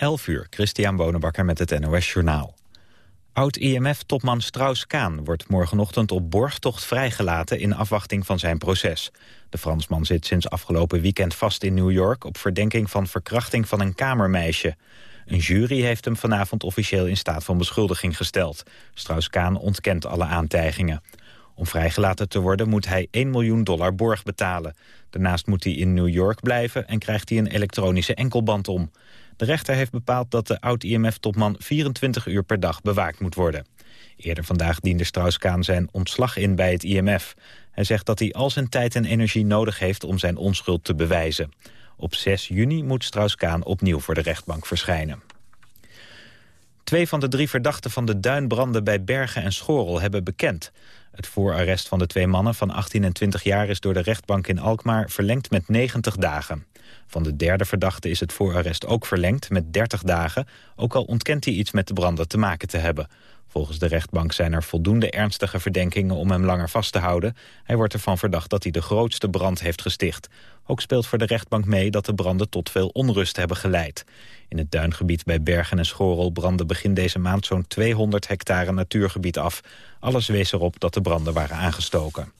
11 uur, Christian Bonenbakker met het NOS Journaal. Oud-IMF-topman Strauss-Kaan wordt morgenochtend op borgtocht vrijgelaten in afwachting van zijn proces. De Fransman zit sinds afgelopen weekend vast in New York op verdenking van verkrachting van een kamermeisje. Een jury heeft hem vanavond officieel in staat van beschuldiging gesteld. Strauss-Kaan ontkent alle aantijgingen. Om vrijgelaten te worden moet hij 1 miljoen dollar borg betalen. Daarnaast moet hij in New York blijven en krijgt hij een elektronische enkelband om. De rechter heeft bepaald dat de oud-IMF-topman 24 uur per dag bewaakt moet worden. Eerder vandaag diende Strauss-Kaan zijn ontslag in bij het IMF. Hij zegt dat hij al zijn tijd en energie nodig heeft om zijn onschuld te bewijzen. Op 6 juni moet Strauss-Kaan opnieuw voor de rechtbank verschijnen. Twee van de drie verdachten van de duinbranden bij Bergen en Schorel hebben bekend. Het voorarrest van de twee mannen van 18 en 20 jaar is door de rechtbank in Alkmaar verlengd met 90 dagen. Van de derde verdachte is het voorarrest ook verlengd met 30 dagen, ook al ontkent hij iets met de branden te maken te hebben. Volgens de rechtbank zijn er voldoende ernstige verdenkingen om hem langer vast te houden. Hij wordt ervan verdacht dat hij de grootste brand heeft gesticht. Ook speelt voor de rechtbank mee dat de branden tot veel onrust hebben geleid. In het duingebied bij Bergen en Schorel brandde begin deze maand zo'n 200 hectare natuurgebied af. Alles wees erop dat de branden waren aangestoken.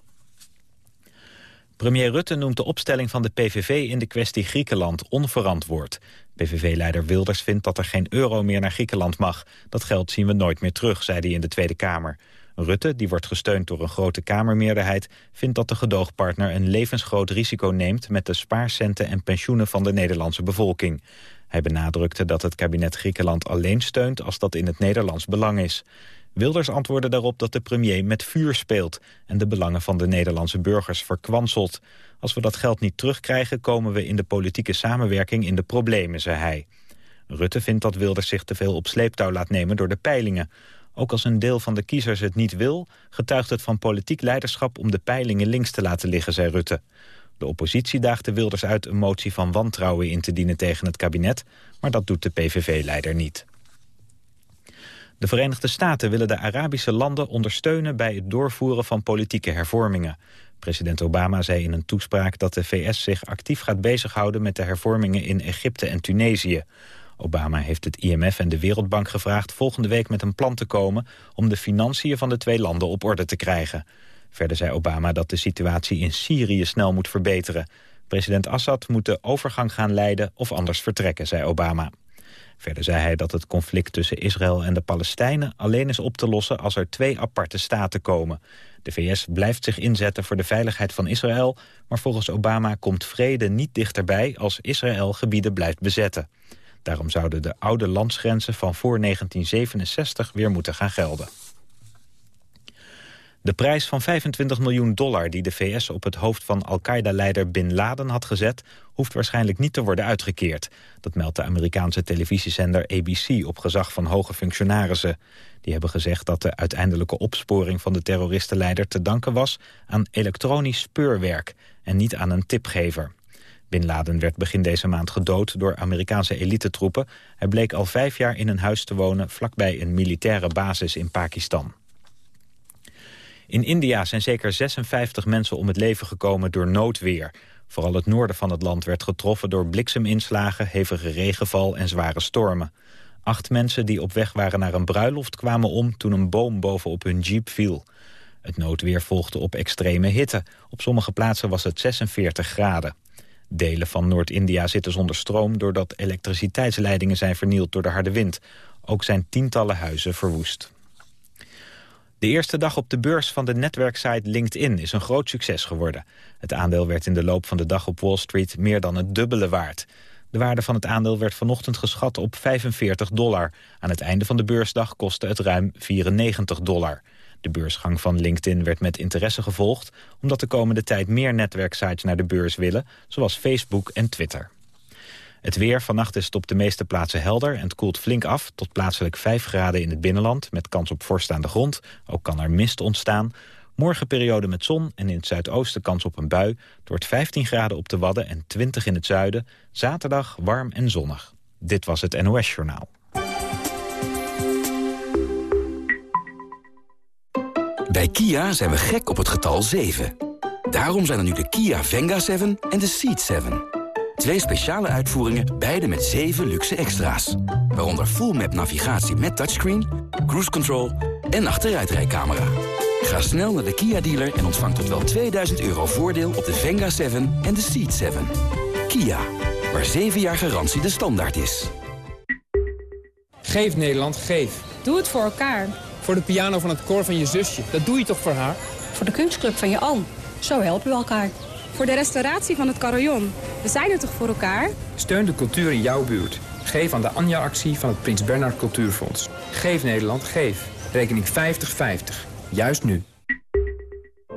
Premier Rutte noemt de opstelling van de PVV in de kwestie Griekenland onverantwoord. PVV-leider Wilders vindt dat er geen euro meer naar Griekenland mag. Dat geld zien we nooit meer terug, zei hij in de Tweede Kamer. Rutte, die wordt gesteund door een grote Kamermeerderheid... vindt dat de gedoogpartner een levensgroot risico neemt... met de spaarcenten en pensioenen van de Nederlandse bevolking. Hij benadrukte dat het kabinet Griekenland alleen steunt... als dat in het Nederlands belang is. Wilders antwoordde daarop dat de premier met vuur speelt... en de belangen van de Nederlandse burgers verkwanselt. Als we dat geld niet terugkrijgen... komen we in de politieke samenwerking in de problemen, zei hij. Rutte vindt dat Wilders zich te veel op sleeptouw laat nemen door de peilingen. Ook als een deel van de kiezers het niet wil... getuigt het van politiek leiderschap om de peilingen links te laten liggen, zei Rutte. De oppositie daagde Wilders uit een motie van wantrouwen in te dienen tegen het kabinet... maar dat doet de PVV-leider niet. De Verenigde Staten willen de Arabische landen ondersteunen bij het doorvoeren van politieke hervormingen. President Obama zei in een toespraak dat de VS zich actief gaat bezighouden met de hervormingen in Egypte en Tunesië. Obama heeft het IMF en de Wereldbank gevraagd volgende week met een plan te komen om de financiën van de twee landen op orde te krijgen. Verder zei Obama dat de situatie in Syrië snel moet verbeteren. President Assad moet de overgang gaan leiden of anders vertrekken, zei Obama. Verder zei hij dat het conflict tussen Israël en de Palestijnen alleen is op te lossen als er twee aparte staten komen. De VS blijft zich inzetten voor de veiligheid van Israël, maar volgens Obama komt vrede niet dichterbij als Israël gebieden blijft bezetten. Daarom zouden de oude landsgrenzen van voor 1967 weer moeten gaan gelden. De prijs van 25 miljoen dollar die de VS op het hoofd van Al-Qaeda-leider Bin Laden had gezet... hoeft waarschijnlijk niet te worden uitgekeerd. Dat meldt de Amerikaanse televisiezender ABC op gezag van hoge functionarissen. Die hebben gezegd dat de uiteindelijke opsporing van de terroristenleider te danken was... aan elektronisch speurwerk en niet aan een tipgever. Bin Laden werd begin deze maand gedood door Amerikaanse elitetroepen. Hij bleek al vijf jaar in een huis te wonen vlakbij een militaire basis in Pakistan. In India zijn zeker 56 mensen om het leven gekomen door noodweer. Vooral het noorden van het land werd getroffen door blikseminslagen, hevige regenval en zware stormen. Acht mensen die op weg waren naar een bruiloft kwamen om toen een boom bovenop hun jeep viel. Het noodweer volgde op extreme hitte. Op sommige plaatsen was het 46 graden. Delen van Noord-India zitten zonder stroom doordat elektriciteitsleidingen zijn vernield door de harde wind. Ook zijn tientallen huizen verwoest. De eerste dag op de beurs van de netwerksite LinkedIn is een groot succes geworden. Het aandeel werd in de loop van de dag op Wall Street meer dan het dubbele waard. De waarde van het aandeel werd vanochtend geschat op 45 dollar. Aan het einde van de beursdag kostte het ruim 94 dollar. De beursgang van LinkedIn werd met interesse gevolgd... omdat de komende tijd meer netwerksites naar de beurs willen... zoals Facebook en Twitter. Het weer vannacht is het op de meeste plaatsen helder en het koelt flink af... tot plaatselijk 5 graden in het binnenland met kans op vorst aan de grond. Ook kan er mist ontstaan. Morgen periode met zon en in het zuidoosten kans op een bui. Het wordt 15 graden op de Wadden en 20 in het zuiden. Zaterdag warm en zonnig. Dit was het NOS Journaal. Bij Kia zijn we gek op het getal 7. Daarom zijn er nu de Kia Venga 7 en de Seat 7... Twee speciale uitvoeringen, beide met 7 luxe extra's. Waaronder full map navigatie met touchscreen, cruise control en achteruitrijcamera. Ga snel naar de Kia dealer en ontvang tot wel 2000 euro voordeel op de Venga 7 en de Ceed 7. Kia, waar 7 jaar garantie de standaard is. Geef Nederland, geef. Doe het voor elkaar. Voor de piano van het koor van je zusje, dat doe je toch voor haar? Voor de kunstclub van je oom. Zo helpen we elkaar. Voor de restauratie van het carillon. We zijn er toch voor elkaar? Steun de cultuur in jouw buurt. Geef aan de Anja-actie van het Prins Bernhard Cultuurfonds. Geef Nederland, geef. Rekening 5050. Juist nu.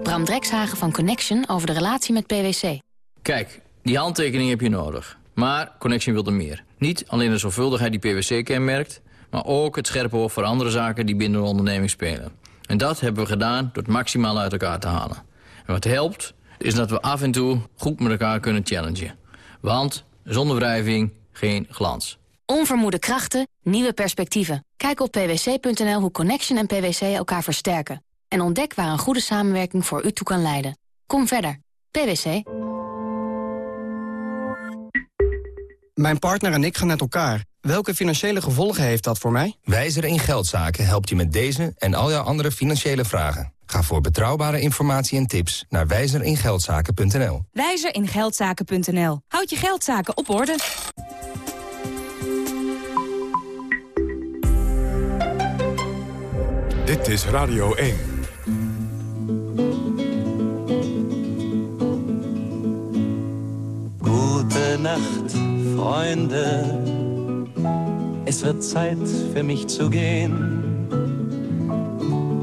Bram Drekshagen van Connection over de relatie met PwC. Kijk, die handtekening heb je nodig. Maar Connection wil er meer. Niet alleen de zorgvuldigheid die PwC kenmerkt... maar ook het scherpe oog voor andere zaken die binnen de onderneming spelen. En dat hebben we gedaan door het maximaal uit elkaar te halen. En wat helpt, is dat we af en toe goed met elkaar kunnen challengen. Want zonder wrijving geen glans. Onvermoede krachten, nieuwe perspectieven. Kijk op pwc.nl hoe Connection en PwC elkaar versterken. En ontdek waar een goede samenwerking voor u toe kan leiden. Kom verder. PwC. Mijn partner en ik gaan uit elkaar. Welke financiële gevolgen heeft dat voor mij? Wijzer in Geldzaken helpt je met deze en al jouw andere financiële vragen. Ga voor betrouwbare informatie en tips naar wijzeringeldzaken.nl. Wijzeringeldzaken.nl. Houd je geldzaken op orde. Dit is Radio 1. Gute Nacht, Freunde. Es wird Zeit für mich zu gehen.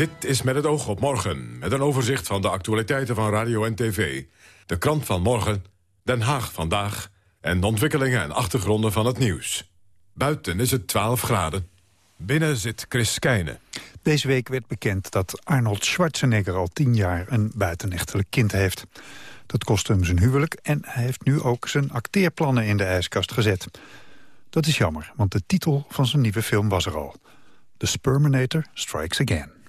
Dit is met het oog op morgen, met een overzicht van de actualiteiten van radio en tv. De krant van morgen, Den Haag vandaag... en de ontwikkelingen en achtergronden van het nieuws. Buiten is het 12 graden. Binnen zit Chris Keijne. Deze week werd bekend dat Arnold Schwarzenegger al tien jaar een buitenechtelijk kind heeft. Dat kostte hem zijn huwelijk en hij heeft nu ook zijn acteerplannen in de ijskast gezet. Dat is jammer, want de titel van zijn nieuwe film was er al. The Sperminator Strikes Again.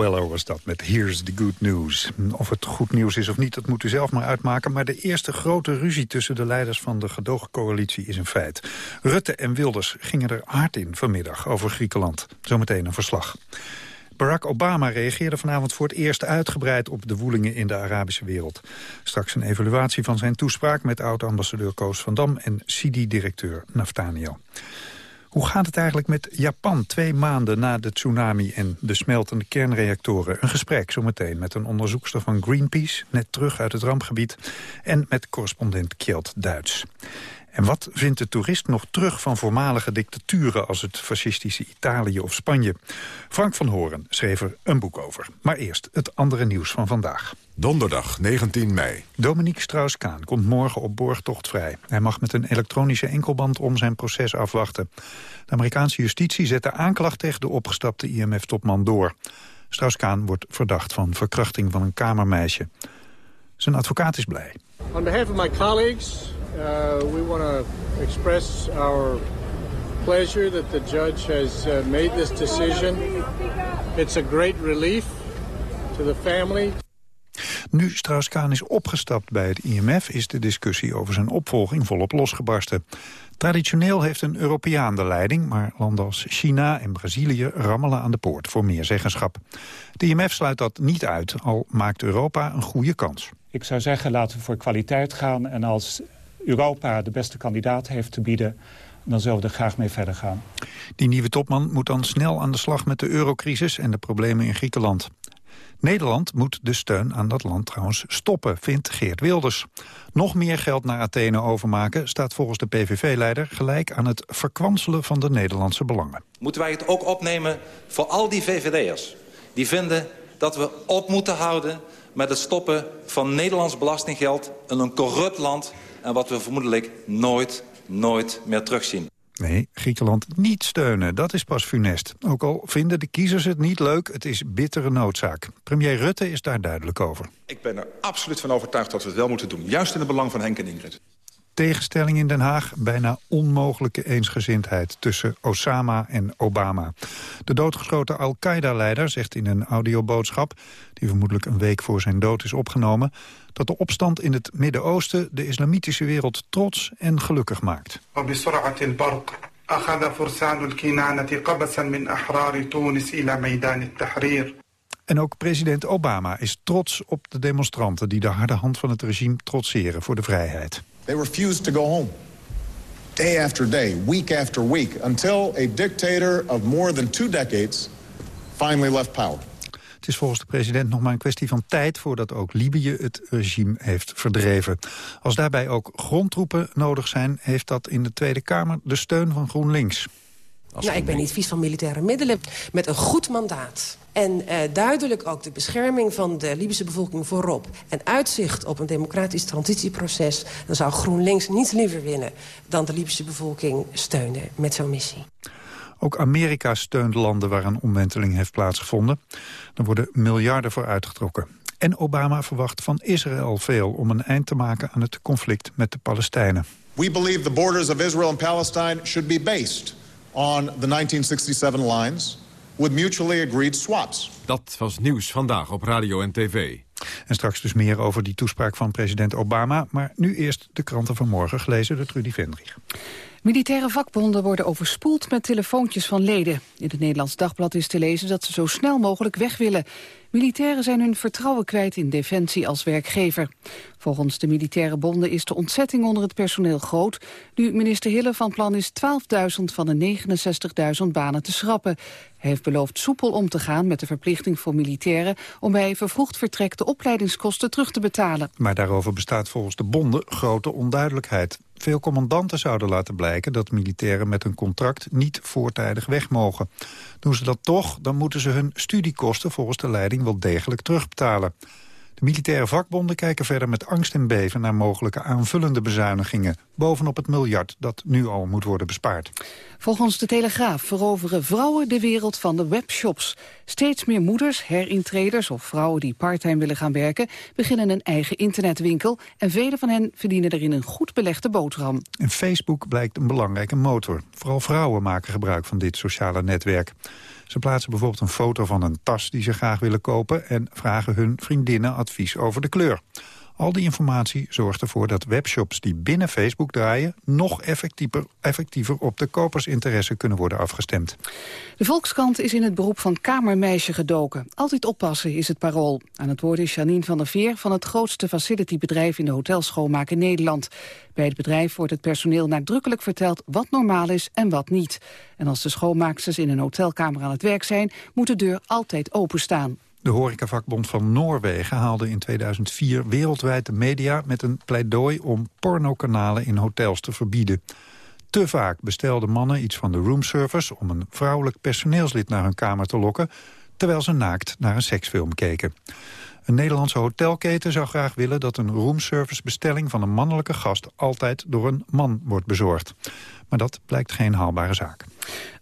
Weller was dat met Here's the Good News. Of het goed nieuws is of niet, dat moet u zelf maar uitmaken. Maar de eerste grote ruzie tussen de leiders van de gedoogcoalitie is een feit. Rutte en Wilders gingen er hard in vanmiddag over Griekenland. Zometeen een verslag. Barack Obama reageerde vanavond voor het eerst uitgebreid op de woelingen in de Arabische wereld. Straks een evaluatie van zijn toespraak met oud-ambassadeur Koos van Dam en CIDI-directeur Naftaniel. Hoe gaat het eigenlijk met Japan twee maanden na de tsunami en de smeltende kernreactoren? Een gesprek zometeen met een onderzoekster van Greenpeace, net terug uit het rampgebied, en met correspondent Kjeld Duits. En wat vindt de toerist nog terug van voormalige dictaturen... als het fascistische Italië of Spanje? Frank van Horen schreef er een boek over. Maar eerst het andere nieuws van vandaag. Donderdag 19 mei. Dominique Strauss-Kaan komt morgen op borgtocht vrij. Hij mag met een elektronische enkelband om zijn proces afwachten. De Amerikaanse justitie zet de aanklacht tegen de opgestapte IMF-topman door. Strauss-Kaan wordt verdacht van verkrachting van een kamermeisje. Zijn advocaat is blij. On behalf of my colleagues, uh, we want to express our pleasure that the judge has uh, made this decision. It's a great relief to the family. Nu Strauss-Kaan is opgestapt bij het IMF... is de discussie over zijn opvolging volop losgebarsten. Traditioneel heeft een Europeaan de leiding... maar landen als China en Brazilië rammelen aan de poort voor meer zeggenschap. De IMF sluit dat niet uit, al maakt Europa een goede kans. Ik zou zeggen, laten we voor kwaliteit gaan. En als Europa de beste kandidaat heeft te bieden dan zullen we er graag mee verder gaan. Die nieuwe topman moet dan snel aan de slag met de eurocrisis en de problemen in Griekenland. Nederland moet de steun aan dat land trouwens stoppen, vindt Geert Wilders. Nog meer geld naar Athene overmaken staat volgens de PVV-leider gelijk aan het verkwanselen van de Nederlandse belangen. Moeten wij het ook opnemen voor al die VVD'ers die vinden dat we op moeten houden met het stoppen van Nederlands belastinggeld in een corrupt land en wat we vermoedelijk nooit, nooit meer terugzien. Nee, Griekenland niet steunen, dat is pas funest. Ook al vinden de kiezers het niet leuk, het is bittere noodzaak. Premier Rutte is daar duidelijk over. Ik ben er absoluut van overtuigd dat we het wel moeten doen. Juist in het belang van Henk en Ingrid. Tegenstelling in Den Haag, bijna onmogelijke eensgezindheid tussen Osama en Obama. De doodgeschoten Al-Qaeda-leider zegt in een audioboodschap... die vermoedelijk een week voor zijn dood is opgenomen... dat de opstand in het Midden-Oosten de islamitische wereld trots en gelukkig maakt. En ook president Obama is trots op de demonstranten... die de harde hand van het regime trotseren voor de vrijheid. They refused to go home. Day after day, week after week, until a dictator of more than two decades finally left power. Het is volgens de president nog maar een kwestie van tijd... voordat ook Libië het regime heeft verdreven. Als daarbij ook grondtroepen nodig zijn... heeft dat in de Tweede Kamer de steun van GroenLinks. Nou, ik ben niet vies van militaire middelen. Met een goed mandaat. En uh, duidelijk ook de bescherming van de Libische bevolking voorop... en uitzicht op een democratisch transitieproces... dan zou GroenLinks niets liever winnen... dan de Libische bevolking steunen met zo'n missie. Ook Amerika steunt landen waar een omwenteling heeft plaatsgevonden. Er worden miljarden voor uitgetrokken. En Obama verwacht van Israël veel om een eind te maken aan het conflict met de Palestijnen. We believe the borders of Israel and Palestine should be based on the 1967 lines with mutually agreed swaps. Dat was nieuws vandaag op radio en tv. En straks dus meer over die toespraak van president Obama. Maar nu eerst de kranten van morgen, gelezen door Trudy Vendrich. Militaire vakbonden worden overspoeld met telefoontjes van leden. In het Nederlands Dagblad is te lezen dat ze zo snel mogelijk weg willen. Militairen zijn hun vertrouwen kwijt in Defensie als werkgever. Volgens de militaire bonden is de ontzetting onder het personeel groot... nu minister Hille van plan is 12.000 van de 69.000 banen te schrappen. Hij heeft beloofd soepel om te gaan met de verplichting voor militairen... om bij vervroegd vertrek de opleidingskosten terug te betalen. Maar daarover bestaat volgens de bonden grote onduidelijkheid. Veel commandanten zouden laten blijken dat militairen met een contract niet voortijdig weg mogen. Doen ze dat toch, dan moeten ze hun studiekosten volgens de leiding wel degelijk terugbetalen. De militaire vakbonden kijken verder met angst en beven naar mogelijke aanvullende bezuinigingen, bovenop het miljard dat nu al moet worden bespaard. Volgens de Telegraaf veroveren vrouwen de wereld van de webshops. Steeds meer moeders, herintreders of vrouwen die parttime willen gaan werken... beginnen een eigen internetwinkel en velen van hen verdienen erin een goed belegde boterham. En Facebook blijkt een belangrijke motor. Vooral vrouwen maken gebruik van dit sociale netwerk. Ze plaatsen bijvoorbeeld een foto van een tas die ze graag willen kopen... en vragen hun vriendinnen advies over de kleur. Al die informatie zorgt ervoor dat webshops die binnen Facebook draaien... nog effectiever, effectiever op de kopersinteresse kunnen worden afgestemd. De Volkskrant is in het beroep van kamermeisje gedoken. Altijd oppassen is het parool. Aan het woord is Janine van der Veer van het grootste facilitybedrijf in de hotelschoonmaak in Nederland. Bij het bedrijf wordt het personeel nadrukkelijk verteld wat normaal is en wat niet. En als de schoonmaaksters in een hotelkamer aan het werk zijn, moet de deur altijd openstaan. De horecavakbond van Noorwegen haalde in 2004 wereldwijd de media met een pleidooi om pornokanalen in hotels te verbieden. Te vaak bestelden mannen iets van de roomservice om een vrouwelijk personeelslid naar hun kamer te lokken, terwijl ze naakt naar een seksfilm keken. Een Nederlandse hotelketen zou graag willen dat een roomservice bestelling van een mannelijke gast altijd door een man wordt bezorgd. Maar dat blijkt geen haalbare zaak.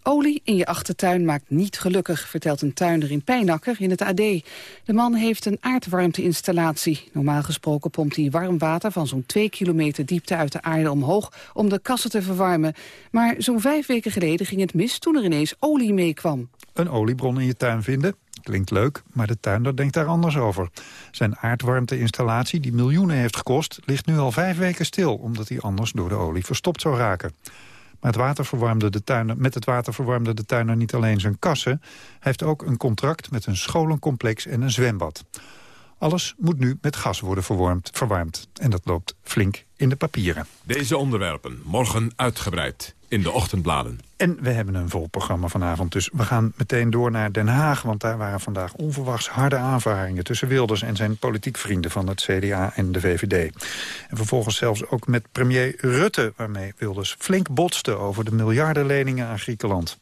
Olie in je achtertuin maakt niet gelukkig, vertelt een tuinder in Pijnakker in het AD. De man heeft een aardwarmteinstallatie. Normaal gesproken pompt hij warm water van zo'n twee kilometer diepte uit de aarde omhoog om de kassen te verwarmen. Maar zo'n vijf weken geleden ging het mis toen er ineens olie meekwam. Een oliebron in je tuin vinden? Klinkt leuk, maar de tuinder denkt daar anders over. Zijn aardwarmteinstallatie, die miljoenen heeft gekost, ligt nu al vijf weken stil... omdat hij anders door de olie verstopt zou raken. Maar het water verwarmde de tuiner, met het water verwarmde de tuiner niet alleen zijn kassen. Hij heeft ook een contract met een scholencomplex en een zwembad. Alles moet nu met gas worden verwarmd, verwarmd. En dat loopt flink in de papieren. Deze onderwerpen morgen uitgebreid in de ochtendbladen. En we hebben een vol programma vanavond, dus we gaan meteen door naar Den Haag... want daar waren vandaag onverwachts harde aanvaringen... tussen Wilders en zijn politiek vrienden van het CDA en de VVD. En vervolgens zelfs ook met premier Rutte... waarmee Wilders flink botste over de miljardenleningen aan Griekenland.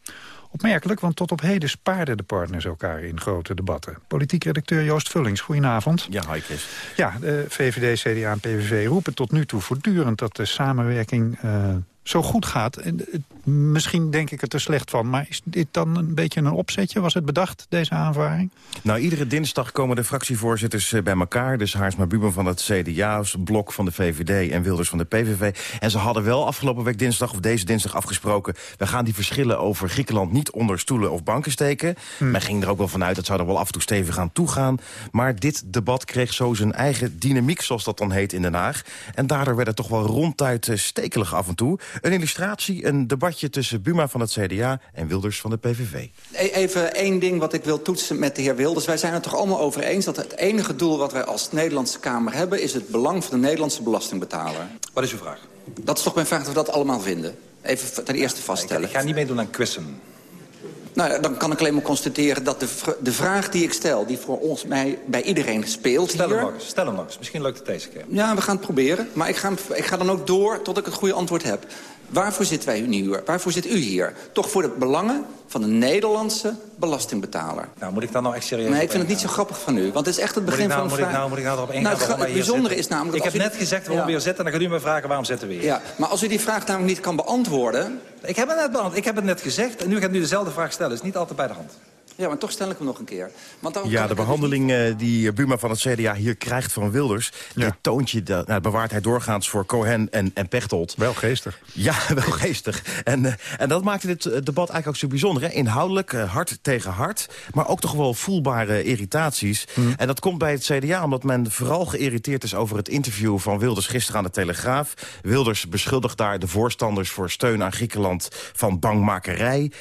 Opmerkelijk, want tot op heden spaarden de partners elkaar in grote debatten. Politiek redacteur Joost Vullings, goedenavond. Ja, hi Chris. Ja, de VVD, CDA en PVV roepen tot nu toe voortdurend... dat de samenwerking uh, zo goed gaat. En, misschien denk ik er te slecht van, maar is dit dan een beetje een opzetje? Was het bedacht, deze aanvaring? Nou, iedere dinsdag komen de fractievoorzitters bij elkaar. Dus Haarsma Buben van het CDA, Blok van de VVD en Wilders van de PVV. En ze hadden wel afgelopen week dinsdag, of deze dinsdag afgesproken... we gaan die verschillen over Griekenland niet onder stoelen of banken steken. Hmm. Men ging er ook wel vanuit, dat zou er wel af en toe stevig aan toegaan. Maar dit debat kreeg zo zijn eigen dynamiek, zoals dat dan heet in Den Haag. En daardoor werd het toch wel ronduit stekelig af en toe. Een illustratie, een debatje tussen Buma van het CDA en Wilders van de PVV. E-, even één ding wat ik wil toetsen met de heer Wilders. Wij zijn het toch allemaal over eens dat het enige doel wat wij als Nederlandse Kamer hebben... is het belang van de Nederlandse belastingbetaler. Wat is uw vraag? Dat is toch mijn vraag of we dat allemaal vinden? Even ten eerste vaststellen. Ik, ik ga niet meedoen aan quizzen. Nou, dan kan ik alleen maar constateren dat de, de vraag die ik stel... die voor ons mij, bij iedereen speelt stel hier... Hem eens, stel hem nog eens. Misschien lukt het deze keer. Ja, we gaan het proberen. Maar ik ga, ik ga dan ook door tot ik het goede antwoord heb. Waarvoor zitten wij nu hier? Waarvoor zit u hier? Toch voor de belangen van de Nederlandse belastingbetaler. Nou, moet ik dan nou echt serieus Nee, ik vind het niet zo grappig van u. Want het is echt het begin nou, van moet vraag. Ik nou, moet ik nou erop ingaan? Nou, het, het bijzondere is namelijk... Ik heb net gezegd waarom ja. we hier zitten. En dan gaat u me vragen waarom zitten we hier. Ja, maar als u die vraag namelijk niet kan beantwoorden... Ik heb het net beantwoord. Ik heb het net gezegd. En nu gaat u dezelfde vraag stellen. Het is niet altijd bij de hand. Ja, maar toch stel ik hem nog een keer. Want dan ja, de behandeling uh, die Buma van het CDA hier krijgt van Wilders... Ja. dit toontje, dat, nou, bewaart hij doorgaans voor Cohen en, en Pechtold. Wel geestig. Ja, wel geestig. En, uh, en dat maakte dit debat eigenlijk ook zo bijzonder. Hè? Inhoudelijk, hard tegen hard, maar ook toch wel voelbare irritaties. Hmm. En dat komt bij het CDA omdat men vooral geïrriteerd is... over het interview van Wilders gisteren aan de Telegraaf. Wilders beschuldigt daar de voorstanders voor steun aan Griekenland... van bangmakerij.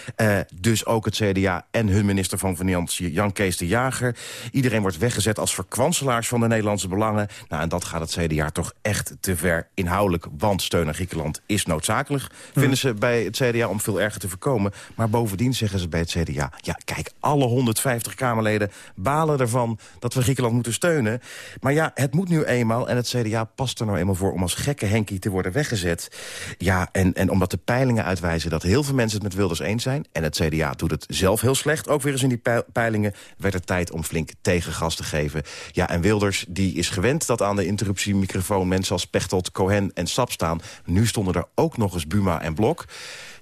dus ook het CDA en hun minister van Financiën, Jan Kees de Jager. Iedereen wordt weggezet als verkwanselaars van de Nederlandse belangen. Nou, en dat gaat het CDA toch echt te ver inhoudelijk. Want steun aan Griekenland is noodzakelijk, hmm. vinden ze bij het CDA om veel erger te voorkomen. Maar bovendien zeggen ze bij het CDA... ja, kijk, alle 150 Kamerleden balen ervan dat we Griekenland moeten steunen. Maar ja, het moet nu eenmaal en het CDA past er nou eenmaal voor... om als gekke Henkie te worden weggezet. Ja, en, en omdat de peilingen uitwijzen dat heel veel mensen het met Wilders eens zijn... en het CDA doet het zelf heel slecht, ook weer in die peilingen werd het tijd om flink tegengas te geven. Ja, en Wilders die is gewend dat aan de interruptiemicrofoon... mensen als Pechtold, Cohen en Sap staan. Nu stonden er ook nog eens Buma en Blok.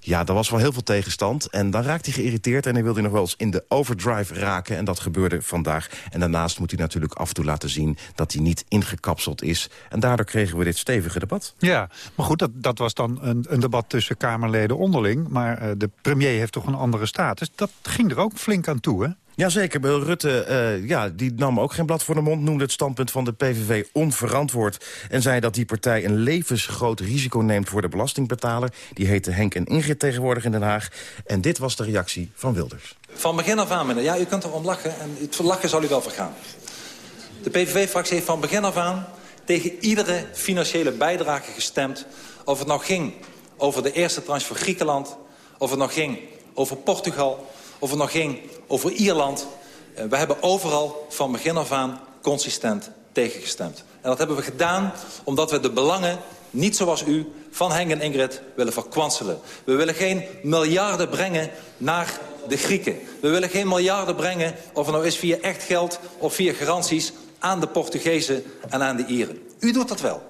Ja, er was wel heel veel tegenstand. En dan raakt hij geïrriteerd en hij wilde nog wel eens in de overdrive raken. En dat gebeurde vandaag. En daarnaast moet hij natuurlijk af en toe laten zien dat hij niet ingekapseld is. En daardoor kregen we dit stevige debat. Ja, maar goed, dat, dat was dan een, een debat tussen Kamerleden onderling. Maar uh, de premier heeft toch een andere status. Dat ging er ook flink aan toe, hè? Jazeker, Rutte uh, ja, die nam ook geen blad voor de mond... noemde het standpunt van de PVV onverantwoord... en zei dat die partij een levensgroot risico neemt voor de belastingbetaler. Die heette Henk en Ingrid tegenwoordig in Den Haag. En dit was de reactie van Wilders. Van begin af aan, meneer. Ja, u kunt erom lachen en het lachen zal u wel vergaan. De PVV-fractie heeft van begin af aan tegen iedere financiële bijdrage gestemd... of het nou ging over de eerste tranche voor Griekenland... of het nou ging over Portugal of het nog ging over Ierland. Eh, we hebben overal van begin af aan consistent tegengestemd. En dat hebben we gedaan omdat we de belangen, niet zoals u, van Henk en Ingrid willen verkwanselen. We willen geen miljarden brengen naar de Grieken. We willen geen miljarden brengen, of het nou is via echt geld of via garanties... aan de Portugezen en aan de Ieren. U doet dat wel.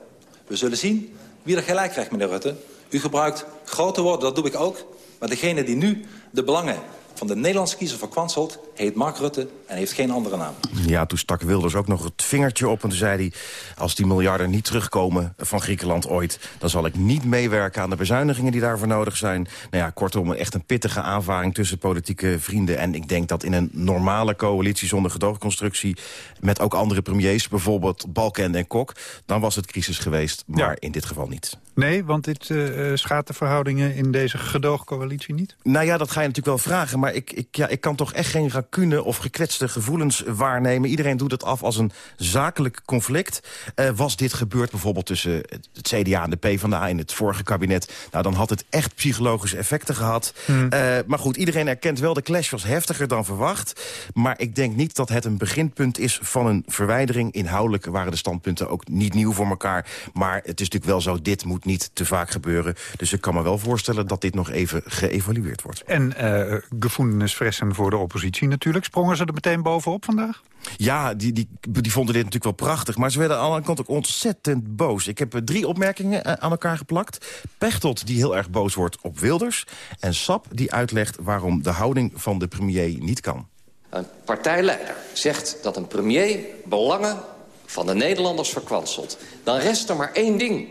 We zullen zien wie er gelijk krijgt, meneer Rutte. U gebruikt grote woorden, dat doe ik ook. Maar degene die nu de belangen van de Nederlandse kiezer verkwanseld... heet Mark Rutte en heeft geen andere naam. Ja, toen stak Wilders ook nog het vingertje op en toen zei hij... als die miljarden niet terugkomen van Griekenland ooit... dan zal ik niet meewerken aan de bezuinigingen die daarvoor nodig zijn. Nou ja, kortom, echt een pittige aanvaring tussen politieke vrienden. En ik denk dat in een normale coalitie zonder gedoogconstructie... met ook andere premiers, bijvoorbeeld Balken en Kok... dan was het crisis geweest, maar in dit geval niet. Nee, want dit uh, schaadt de verhoudingen in deze gedoogcoalitie niet? Nou ja, dat ga je natuurlijk wel vragen. Maar ik, ik, ja, ik kan toch echt geen racune of gekwetste gevoelens waarnemen. Iedereen doet het af als een zakelijk conflict. Uh, was dit gebeurd bijvoorbeeld tussen het CDA en de PvdA in het vorige kabinet... nou, dan had het echt psychologische effecten gehad. Hmm. Uh, maar goed, iedereen erkent wel, de clash was heftiger dan verwacht. Maar ik denk niet dat het een beginpunt is van een verwijdering. Inhoudelijk waren de standpunten ook niet nieuw voor elkaar. Maar het is natuurlijk wel zo, dit moet niet te vaak gebeuren. Dus ik kan me wel voorstellen dat dit nog even geëvalueerd wordt. En uh, gevoelensfressen voor de oppositie natuurlijk. Sprongen ze er meteen bovenop vandaag? Ja, die, die, die vonden dit natuurlijk wel prachtig. Maar ze werden aan de kant ook ontzettend boos. Ik heb drie opmerkingen eh, aan elkaar geplakt. Pechtold die heel erg boos wordt op Wilders. En Sap die uitlegt waarom de houding van de premier niet kan. Een partijleider zegt dat een premier belangen van de Nederlanders verkwanselt. Dan rest er maar één ding.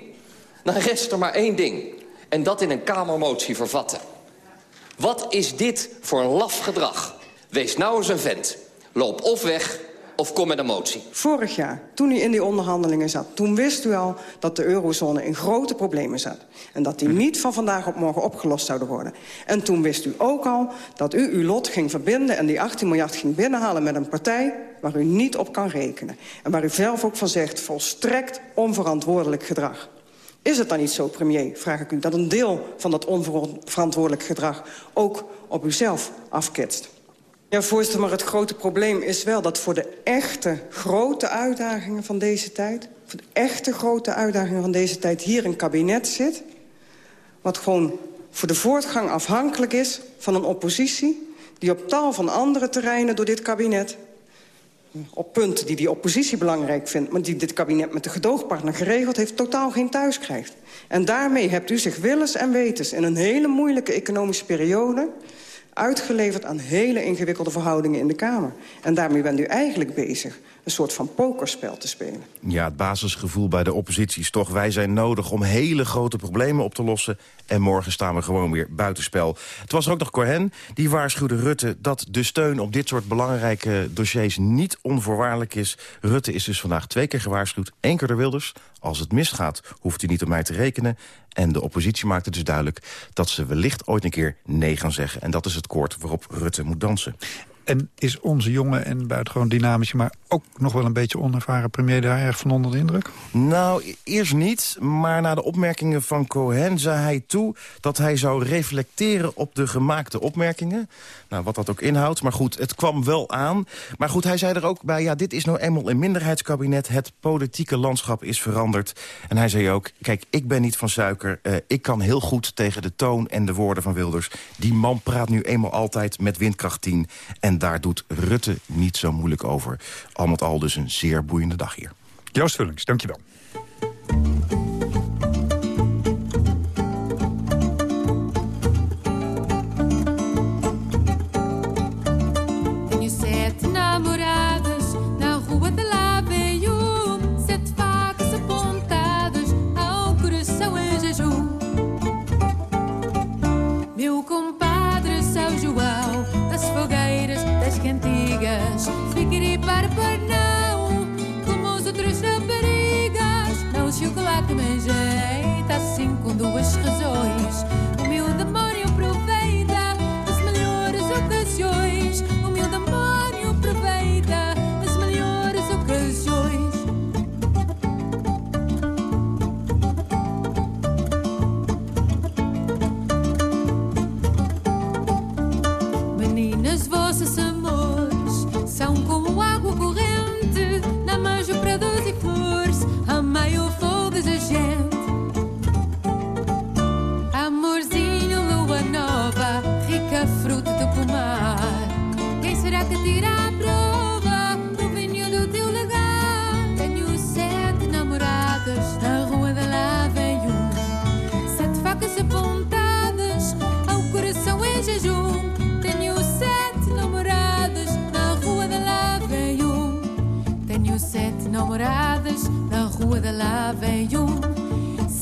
Dan rest er maar één ding. En dat in een Kamermotie vervatten. Wat is dit voor een laf gedrag? Wees nou eens een vent. Loop of weg of kom met een motie. Vorig jaar, toen u in die onderhandelingen zat... toen wist u al dat de eurozone in grote problemen zat. En dat die niet van vandaag op morgen opgelost zouden worden. En toen wist u ook al dat u uw lot ging verbinden... en die 18 miljard ging binnenhalen met een partij waar u niet op kan rekenen. En waar u zelf ook van zegt, volstrekt onverantwoordelijk gedrag. Is het dan niet zo, premier, vraag ik u, dat een deel van dat onverantwoordelijk gedrag ook op uzelf afketst? Ja, voorzitter, maar het grote probleem is wel dat voor de echte grote uitdagingen van deze tijd... voor de echte grote uitdagingen van deze tijd hier een kabinet zit... wat gewoon voor de voortgang afhankelijk is van een oppositie... die op tal van andere terreinen door dit kabinet op punten die die oppositie belangrijk vindt... maar die dit kabinet met de gedoogpartner geregeld heeft... totaal geen thuis krijgt. En daarmee hebt u zich willens en wetens in een hele moeilijke economische periode uitgeleverd aan hele ingewikkelde verhoudingen in de Kamer. En daarmee bent u eigenlijk bezig een soort van pokerspel te spelen. Ja, het basisgevoel bij de oppositie is toch... wij zijn nodig om hele grote problemen op te lossen... en morgen staan we gewoon weer buitenspel. Het was er ook nog Cohen, die waarschuwde Rutte... dat de steun op dit soort belangrijke dossiers niet onvoorwaardelijk is. Rutte is dus vandaag twee keer gewaarschuwd. Eén keer door Wilders. Als het misgaat, hoeft u niet op mij te rekenen. En de oppositie maakte dus duidelijk dat ze wellicht ooit een keer nee gaan zeggen. En dat is het koord waarop Rutte moet dansen. En is onze jonge en buitengewoon dynamische... maar ook nog wel een beetje onervaren premier daar erg van onder de indruk? Nou, e- eerst niet. Maar na de opmerkingen van Cohen zei hij toe... dat hij zou reflecteren op de gemaakte opmerkingen. Nou, wat dat ook inhoudt. Maar goed, het kwam wel aan. Maar goed, hij zei er ook bij... ja, dit is nou eenmaal een minderheidskabinet. Het politieke landschap is veranderd. En hij zei ook, kijk, ik ben niet van suiker. Uh, ik kan heel goed tegen de toon en de woorden van Wilders. Die man praat nu eenmaal altijd met windkracht 10. En daar doet Rutte niet zo moeilijk over. Al met al dus een zeer boeiende dag hier. Joost Vullings, dankjewel.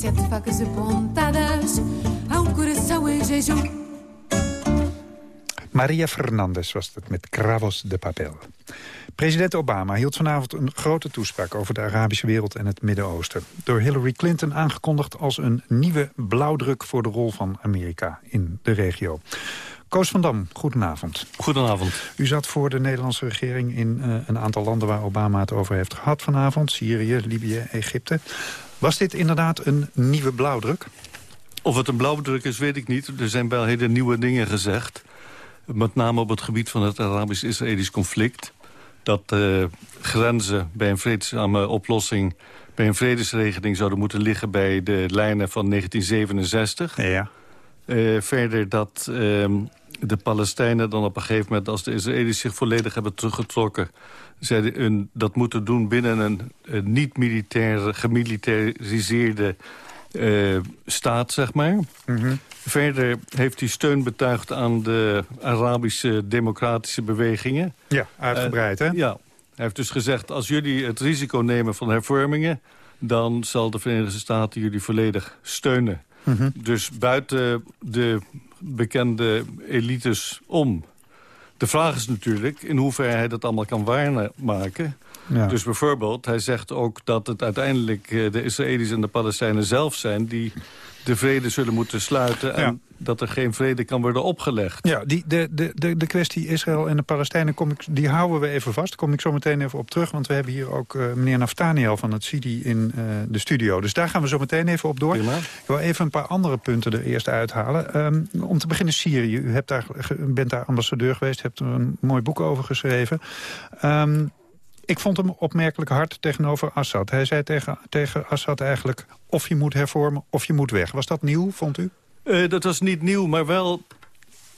Sete facas apontadas ao coração em jejum. Maria Fernandes was het met Cravos de Papel. President Obama hield vanavond een grote toespraak over de Arabische wereld en het Midden-Oosten. Door Hillary Clinton aangekondigd als een nieuwe blauwdruk voor de rol van Amerika in de regio. Koos van Dam, goedenavond. Goedenavond. U zat voor de Nederlandse regering in eh, een aantal landen waar Obama het over heeft gehad vanavond. Syrië, Libië, Egypte. Was dit inderdaad een nieuwe blauwdruk? Of het een blauwdruk is, weet ik niet. Er zijn wel hele nieuwe dingen gezegd. Met name op het gebied van het Arabisch-Israëlisch conflict. Dat uh, grenzen bij een vreedzame oplossing... bij een vredesregeling zouden moeten liggen bij de lijnen van 1967. Ja. Uh, verder dat uh, de Palestijnen dan op een gegeven moment... als de Israëli's zich volledig hebben teruggetrokken... zeiden hun dat moeten doen binnen een, een niet-militaire, gemilitariseerde uh, staat, zeg maar. Mm -hmm. Verder heeft hij steun betuigd aan de Arabische democratische bewegingen. Ja, uitgebreid, uh, hè? Ja. Hij heeft dus gezegd, als jullie het risico nemen van hervormingen... dan zal de Verenigde Staten jullie volledig steunen. Mm -hmm. Dus buiten de bekende elites om. De vraag is natuurlijk in hoeverre hij dat allemaal kan waarmaken... Ja. Dus bijvoorbeeld, hij zegt ook dat het uiteindelijk de Israëli's en de Palestijnen zelf zijn... die de vrede zullen moeten sluiten en ja. dat er geen vrede kan worden opgelegd. Ja, die, de, de, de, de kwestie Israël en de Palestijnen, kom ik, die houden we even vast. Daar kom ik zo meteen even op terug, want we hebben hier ook uh, meneer Naftaniel van het CIDI in uh, de studio. Dus daar gaan we zo meteen even op door. Prima. Ik wil even een paar andere punten er eerst uithalen. Um, om te beginnen Syrië. U hebt daar, bent daar ambassadeur geweest, hebt er een mooi boek over geschreven. Um, ik vond hem opmerkelijk hard tegenover Assad. Hij zei tegen, tegen Assad eigenlijk of je moet hervormen of je moet weg. Was dat nieuw, vond u? Uh, dat was niet nieuw, maar wel...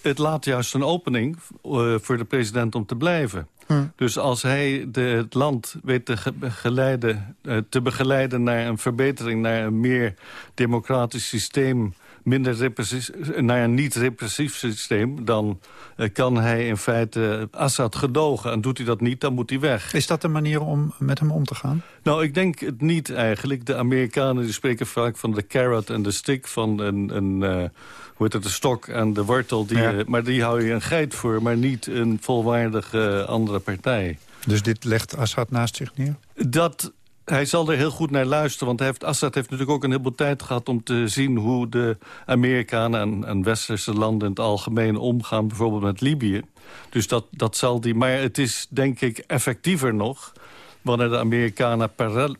het laat juist een opening uh, voor de president om te blijven. Hm. Dus als hij de, het land weet te, begeleiden, uh, te begeleiden naar een verbetering... naar een meer democratisch systeem minder repressief, naar een niet-repressief systeem... dan uh, kan hij in feite Assad gedogen. En doet hij dat niet, dan moet hij weg. Is dat de manier om met hem om te gaan? Nou, ik denk het niet eigenlijk. De Amerikanen die spreken vaak van de carrot en de stick... van een, een uh, hoe heet het, de stok en de wortel. Die, ja. uh, maar die hou je een geit voor, maar niet een volwaardige andere partij. Dus dit legt Assad naast zich neer? Dat hij zal er heel goed naar luisteren. Want heeft, Assad heeft natuurlijk ook een heleboel tijd gehad... om te zien hoe de Amerikanen en, westerse landen in het algemeen omgaan. Bijvoorbeeld met Libië. Dus dat, dat zal die... Maar het is denk ik effectiever nog... wanneer de Amerikanen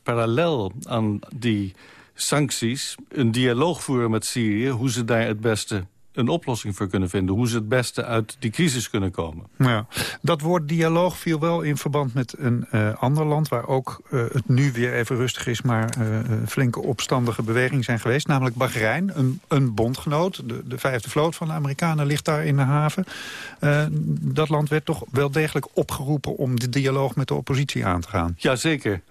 parallel aan die sancties... een dialoog voeren met Syrië... hoe ze daar het beste een oplossing voor kunnen vinden. Hoe ze het beste uit die crisis kunnen komen. Ja, dat woord dialoog viel wel in verband met een uh, ander land... waar ook uh, het nu weer even rustig is... maar uh, flinke opstandige bewegingen zijn geweest. Namelijk Bahrein, een, een bondgenoot. De, de, vijfde vloot van de Amerikanen ligt daar in de haven. dat land werd toch wel degelijk opgeroepen... om de dialoog met de oppositie aan te gaan. Jazeker.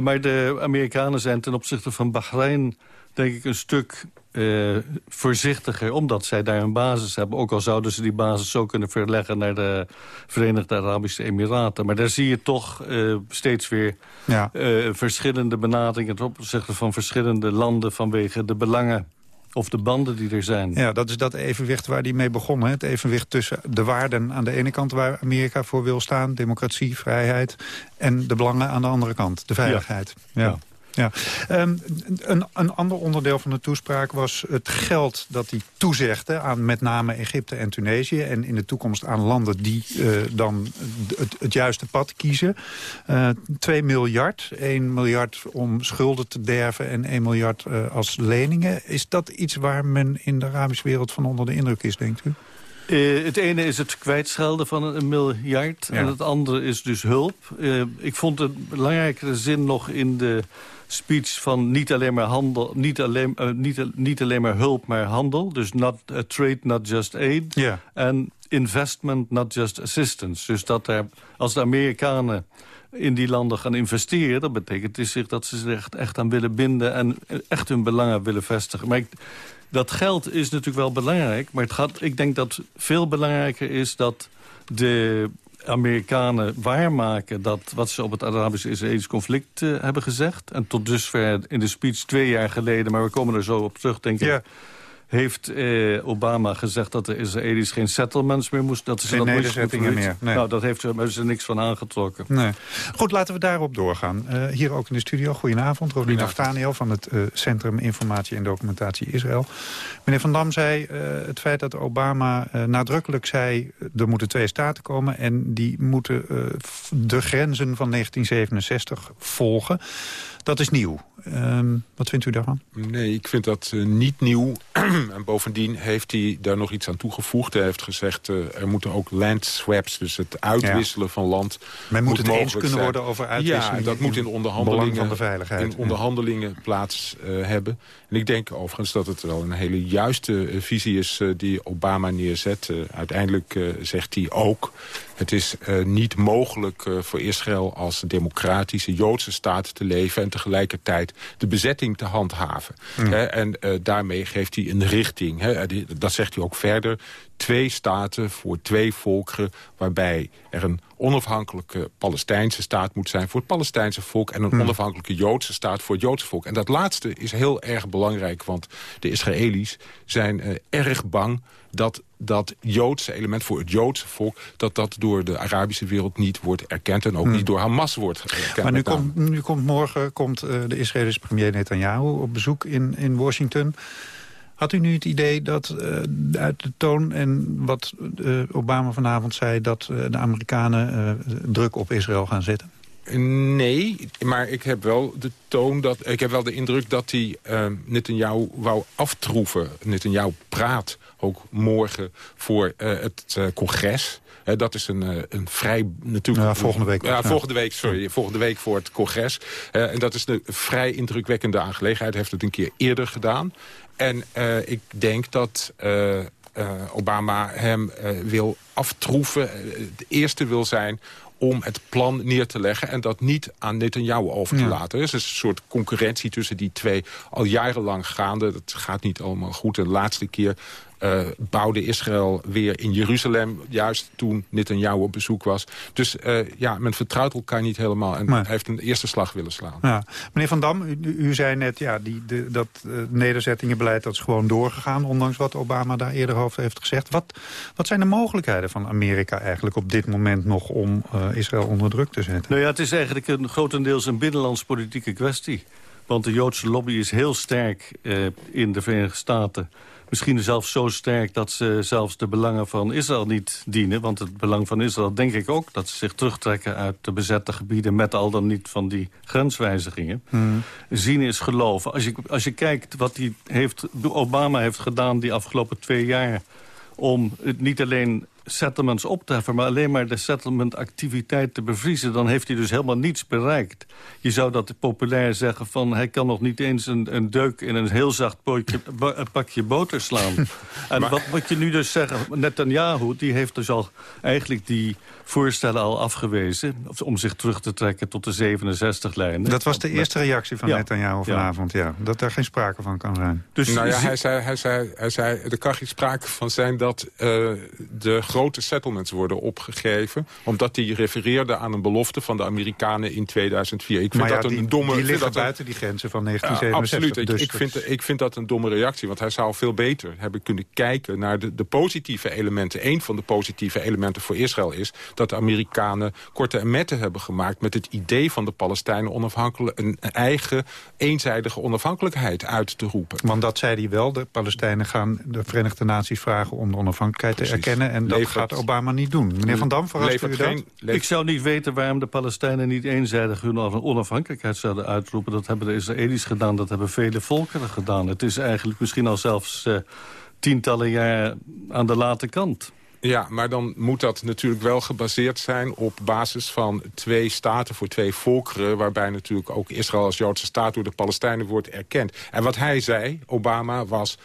maar de Amerikanen zijn ten opzichte van Bahrein... denk ik een stuk uh, voorzichtiger, omdat zij daar een basis hebben. Ook al zouden ze die basis zo kunnen verleggen naar de Verenigde Arabische Emiraten. Maar daar zie je toch uh, steeds weer ja. uh, verschillende benaderingen... ten opzichte van verschillende landen vanwege de belangen of de banden die er zijn. Ja, dat is dat evenwicht waar die mee begonnen. Het evenwicht tussen de waarden aan de ene kant... waar Amerika voor wil staan, democratie, vrijheid... en de belangen aan de andere kant, de veiligheid. Ja. ja. Ja. Ehm, een, een ander onderdeel van de toespraak was het geld dat hij toezegde... aan met name Egypte en Tunesië... en in de toekomst aan landen die uh, dan het, het, juiste pad kiezen. Uh, 2 miljard, 1 miljard om schulden te derven... en 1 miljard uh, als leningen. Is dat iets waar men in de Arabische wereld van onder de indruk is, denkt u? Uh, het ene is het kwijtschelden van een miljard. Ja. En het andere is dus hulp. Uh, ik vond een belangrijkere zin nog in de speech van niet alleen maar handel, niet alleen, uh, niet, niet alleen maar hulp, maar handel. Dus not uh, trade, not just aid. Ja. En investment, not just assistance. Dus dat er, als de Amerikanen in die landen gaan investeren... dat betekent dus zich dat ze zich echt, echt aan willen binden... en echt hun belangen willen vestigen. Maar ik, dat geld is natuurlijk wel belangrijk. Maar het gaat, ik denk dat veel belangrijker is dat de Amerikanen waarmaken dat wat ze op het Arabisch-Israëlisch conflict uh, hebben gezegd. En tot dusver in de speech twee jaar geleden, maar we komen er zo op terug, denk ik... heeft eh, Obama gezegd dat de Israëli's geen settlements meer moesten. Dat ze geen dat nederzettingen meer. Nee. Nou, dat heeft hebben ze niks van aangetrokken. Nee. Goed, laten we daarop doorgaan. Uh, hier ook in de studio, goedenavond. Rolina Ftaniel van het uh, Centrum Informatie en Documentatie Israël. Meneer Van Dam zei uh, het feit dat Obama nadrukkelijk zei... er moeten twee staten komen en die moeten de grenzen van 1967 volgen. Dat is nieuw. Um, wat vindt u daarvan? Nee, ik vind dat uh, niet nieuw. en bovendien heeft hij daar nog iets aan toegevoegd. Hij heeft gezegd, uh, er moeten ook land swaps, dus het uitwisselen ja. van land... Men moet, moet het eens kunnen zijn. worden over uitwisseling. Ja, dat moet in onderhandelingen, van de veiligheid. in onderhandelingen plaats uh, hebben. En ik denk overigens dat het wel een hele juiste visie is die Obama neerzet. uiteindelijk zegt hij ook... Het is niet mogelijk voor Israël als democratische Joodse staat te leven... en tegelijkertijd de bezetting te handhaven. Mm. He, en uh, daarmee geeft hij een richting. He, dat zegt hij ook verder. Twee staten voor twee volkeren... waarbij er een onafhankelijke Palestijnse staat moet zijn... voor het Palestijnse volk... en een mm. onafhankelijke Joodse staat voor het Joodse volk. En dat laatste is heel erg belangrijk... want de Israëli's zijn erg bang dat dat Joodse element voor het Joodse volk... dat dat door de Arabische wereld niet wordt erkend... en ook hmm. niet door Hamas wordt erkend. Maar nu komt, nu komt morgen komt, uh, de Israëlische premier Netanyahu op bezoek in, in Washington... Had u nu het idee dat uh, uit de toon en wat uh, Obama vanavond zei... dat uh, de Amerikanen druk op Israël gaan zetten? Nee, maar ik heb wel de toon dat ik heb wel de indruk dat hij uh, Netanyahu wou aftroeven. Netanyahu praat ook morgen voor uh, het uh, congres. Dat is een, uh, een vrij natuurlijk. Ja, volgende week. Ja, volgende week, sorry, volgende week voor het congres. Uh, en dat is een vrij indrukwekkende aangelegenheid. Hij heeft het een keer eerder gedaan. En uh, ik denk dat uh, Obama hem wil aftroeven. Het eerste wil zijn om het plan neer te leggen... en dat niet aan Netanyahu over te ja. laten. Er is een soort concurrentie tussen die twee al jarenlang gaande. Dat gaat niet allemaal goed. De laatste keer uh, bouwde Israël weer in Jeruzalem... juist toen Netanyahu op bezoek was. Dus uh, ja, men vertrouwt elkaar niet helemaal... en maar, heeft een eerste slag willen slaan. Ja. Meneer Van Dam, u, u zei net... Ja, die, de, dat uh, nederzettingenbeleid dat is gewoon doorgegaan... ondanks wat Obama daar eerder over heeft gezegd. Wat, wat zijn de mogelijkheden van Amerika eigenlijk op dit moment nog... om Israël onder druk te zetten? Nou ja, het is eigenlijk een, grotendeels een binnenlands politieke kwestie. Want de Joodse lobby is heel sterk in de Verenigde Staten misschien zelfs zo sterk dat ze zelfs de belangen van Israël niet dienen. Want het belang van Israël denk ik ook dat ze zich terugtrekken uit de bezette gebieden... met al dan niet van die grenswijzigingen. Hmm. Zien is geloven. Als je, als je kijkt wat die heeft, Obama heeft gedaan die afgelopen twee jaar... om het niet alleen settlements op te heffen... maar alleen maar de settlement-activiteit te bevriezen... dan heeft hij dus helemaal niets bereikt. Je zou dat populair zeggen van... hij kan nog niet eens een, een deuk in een heel zacht pootje, een pakje boter slaan. en maar... wat moet je nu dus zeggen? Netanyahu die heeft dus al eigenlijk die voorstellen al afgewezen... om zich terug te trekken tot de 67 lijnen. Dat was de eerste reactie van ja. Netanyahu vanavond, ja. Dat daar geen sprake van kan zijn. Dus nou ja, hij zei, hij zei, hij zei, er kan geen sprake van zijn dat uh, de grote settlements worden opgegeven... omdat die refereerde aan een belofte van de Amerikanen in 2004. Ik vind maar ja, dat die, een domme... die liggen dat een- buiten die grenzen van Ja, 1967. absoluut. Ik, Dus ik, vind, ik vind dat een domme reactie. Want hij zou veel beter hebben kunnen kijken naar de, de positieve elementen. Eén van de positieve elementen voor Israël is... dat de Amerikanen korte en metten hebben gemaakt... met het idee van de Palestijnen onafhankelijk... een eigen eenzijdige onafhankelijkheid uit te roepen. Want dat zei hij wel. De Palestijnen gaan de Verenigde Naties vragen om de onafhankelijkheid te erkennen. En dat gaat Obama niet doen. Meneer Van Dam, verrast u dat? geen- Ik zou niet weten waarom de Palestijnen niet eenzijdig hun onafhankelijkheid zouden uitroepen. Dat hebben de Israëli's gedaan, dat hebben vele volkeren gedaan. Het is eigenlijk misschien al zelfs eh, tientallen jaar aan de late kant. Ja, maar dan moet dat natuurlijk wel gebaseerd zijn op basis van twee staten voor twee volkeren... waarbij natuurlijk ook Israël als Joodse staat door de Palestijnen wordt erkend. En wat hij zei, Obama, was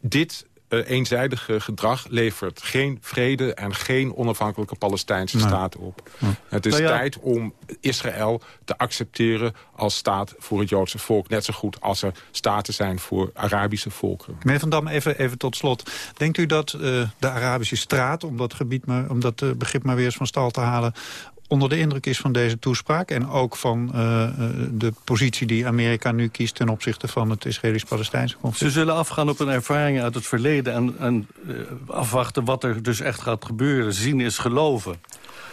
dit eh, eenzijdige gedrag levert geen vrede... en geen onafhankelijke Palestijnse Nee. staat op. Het is Nou ja. tijd om Israël te accepteren als staat voor het Joodse volk. Net zo goed als er staten zijn voor Arabische volkeren. Meneer Van Dam, even, even tot slot. Denkt u dat eh, de Arabische straat, om dat, gebied maar, om dat eh, begrip maar weer eens van stal te halen... onder de indruk is van deze toespraak... en ook van eh, eh, de positie die Amerika nu kiest... ten opzichte van het Israëlisch-Palestijnse conflict? Ze zullen afgaan op een ervaring uit het verleden... en, en eh, afwachten wat er dus echt gaat gebeuren. Zien is geloven.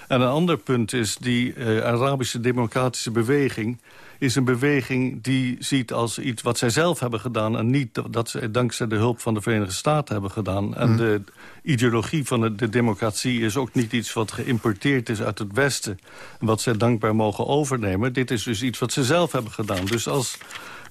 En een ander punt is die eh, Arabische democratische beweging is een beweging die ziet als iets wat zij zelf hebben gedaan... en niet dat ze dankzij de hulp van de Verenigde Staten hebben gedaan. En Mhm. de ideologie van de, de democratie is ook niet iets wat geïmporteerd is uit het Westen... en wat zij dankbaar mogen overnemen. Dit is dus iets wat ze zelf hebben gedaan. Dus als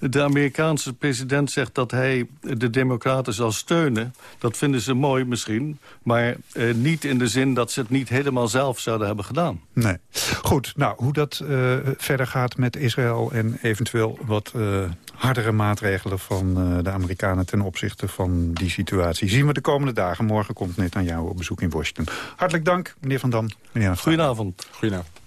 de Amerikaanse president zegt dat hij de democraten zal steunen... dat vinden ze mooi misschien, maar eh, niet in de zin dat ze het niet helemaal zelf zouden hebben gedaan. Nee. Goed, nou, hoe dat eh, verder gaat met Israël... en eventueel wat eh, hardere maatregelen van eh, de Amerikanen... ten opzichte van die situatie zien we de komende dagen. Morgen komt net aan jou op bezoek in Washington. Hartelijk dank, meneer Van Dam. Meneer Goedenavond. Goedenavond.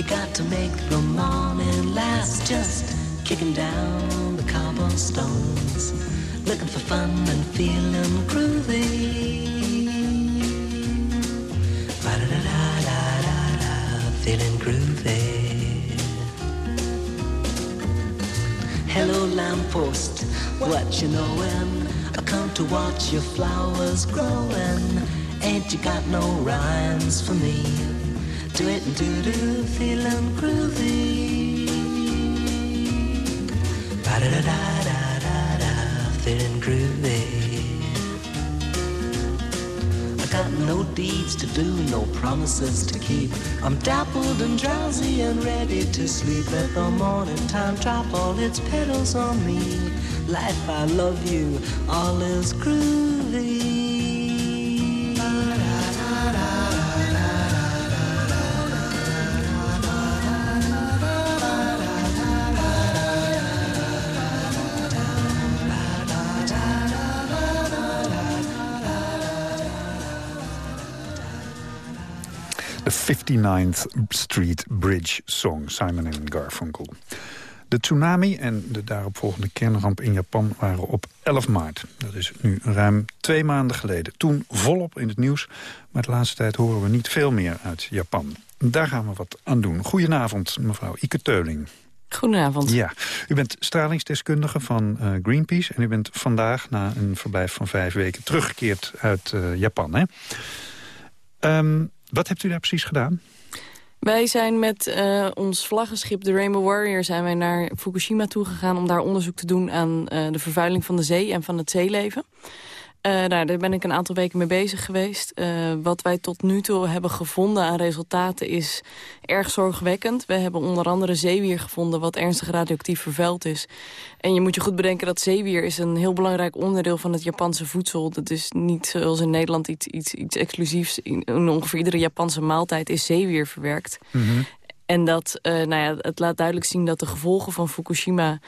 You got to make the morning last. Just kicking down the cobblestones, looking for fun and feeling groovy. Ba-da-da-da-da-da, feeling groovy. Hello, lamppost, what you knowin'? I come to watch your flowers growing. Ain't you got no rhymes for me? Do it and do do, feeling groovy. Ba da da da da da da, feeling groovy. I got no deeds to do, no promises to keep. I'm dappled and drowsy and ready to sleep. Let the morning time drop all its petals on me. Life, I love you, all is groovy. De 59th Street Bridge Song, Simon en Garfunkel. De tsunami en de daaropvolgende kernramp in Japan waren op 11 maart. Dat is nu ruim twee maanden geleden. Toen volop in het nieuws, maar de laatste tijd horen we niet veel meer uit Japan. Daar gaan we wat aan doen. Goedenavond, mevrouw Ike Teuling. Goedenavond. Ja, u bent stralingsdeskundige van eh, Greenpeace... en u bent vandaag, na een verblijf van vijf weken... teruggekeerd uit eh, Japan, hè? Ehm, wat hebt u daar precies gedaan? Wij zijn met eh, ons vlaggenschip, de Rainbow Warrior... zijn wij naar Fukushima toegegaan om daar onderzoek te doen... aan eh, de vervuiling van de zee en van het zeeleven. Eh, nou, daar ben ik een aantal weken mee bezig geweest. Eh, wat wij tot nu toe hebben gevonden aan resultaten is erg zorgwekkend. We hebben onder andere zeewier gevonden wat ernstig radioactief vervuild is. En je moet je goed bedenken dat zeewier is een heel belangrijk onderdeel van het Japanse voedsel. Dat is niet zoals in Nederland iets, iets, iets exclusiefs. In, ongeveer iedere Japanse maaltijd is zeewier verwerkt. En dat, eh, nou ja, het laat duidelijk zien dat de gevolgen van Fukushima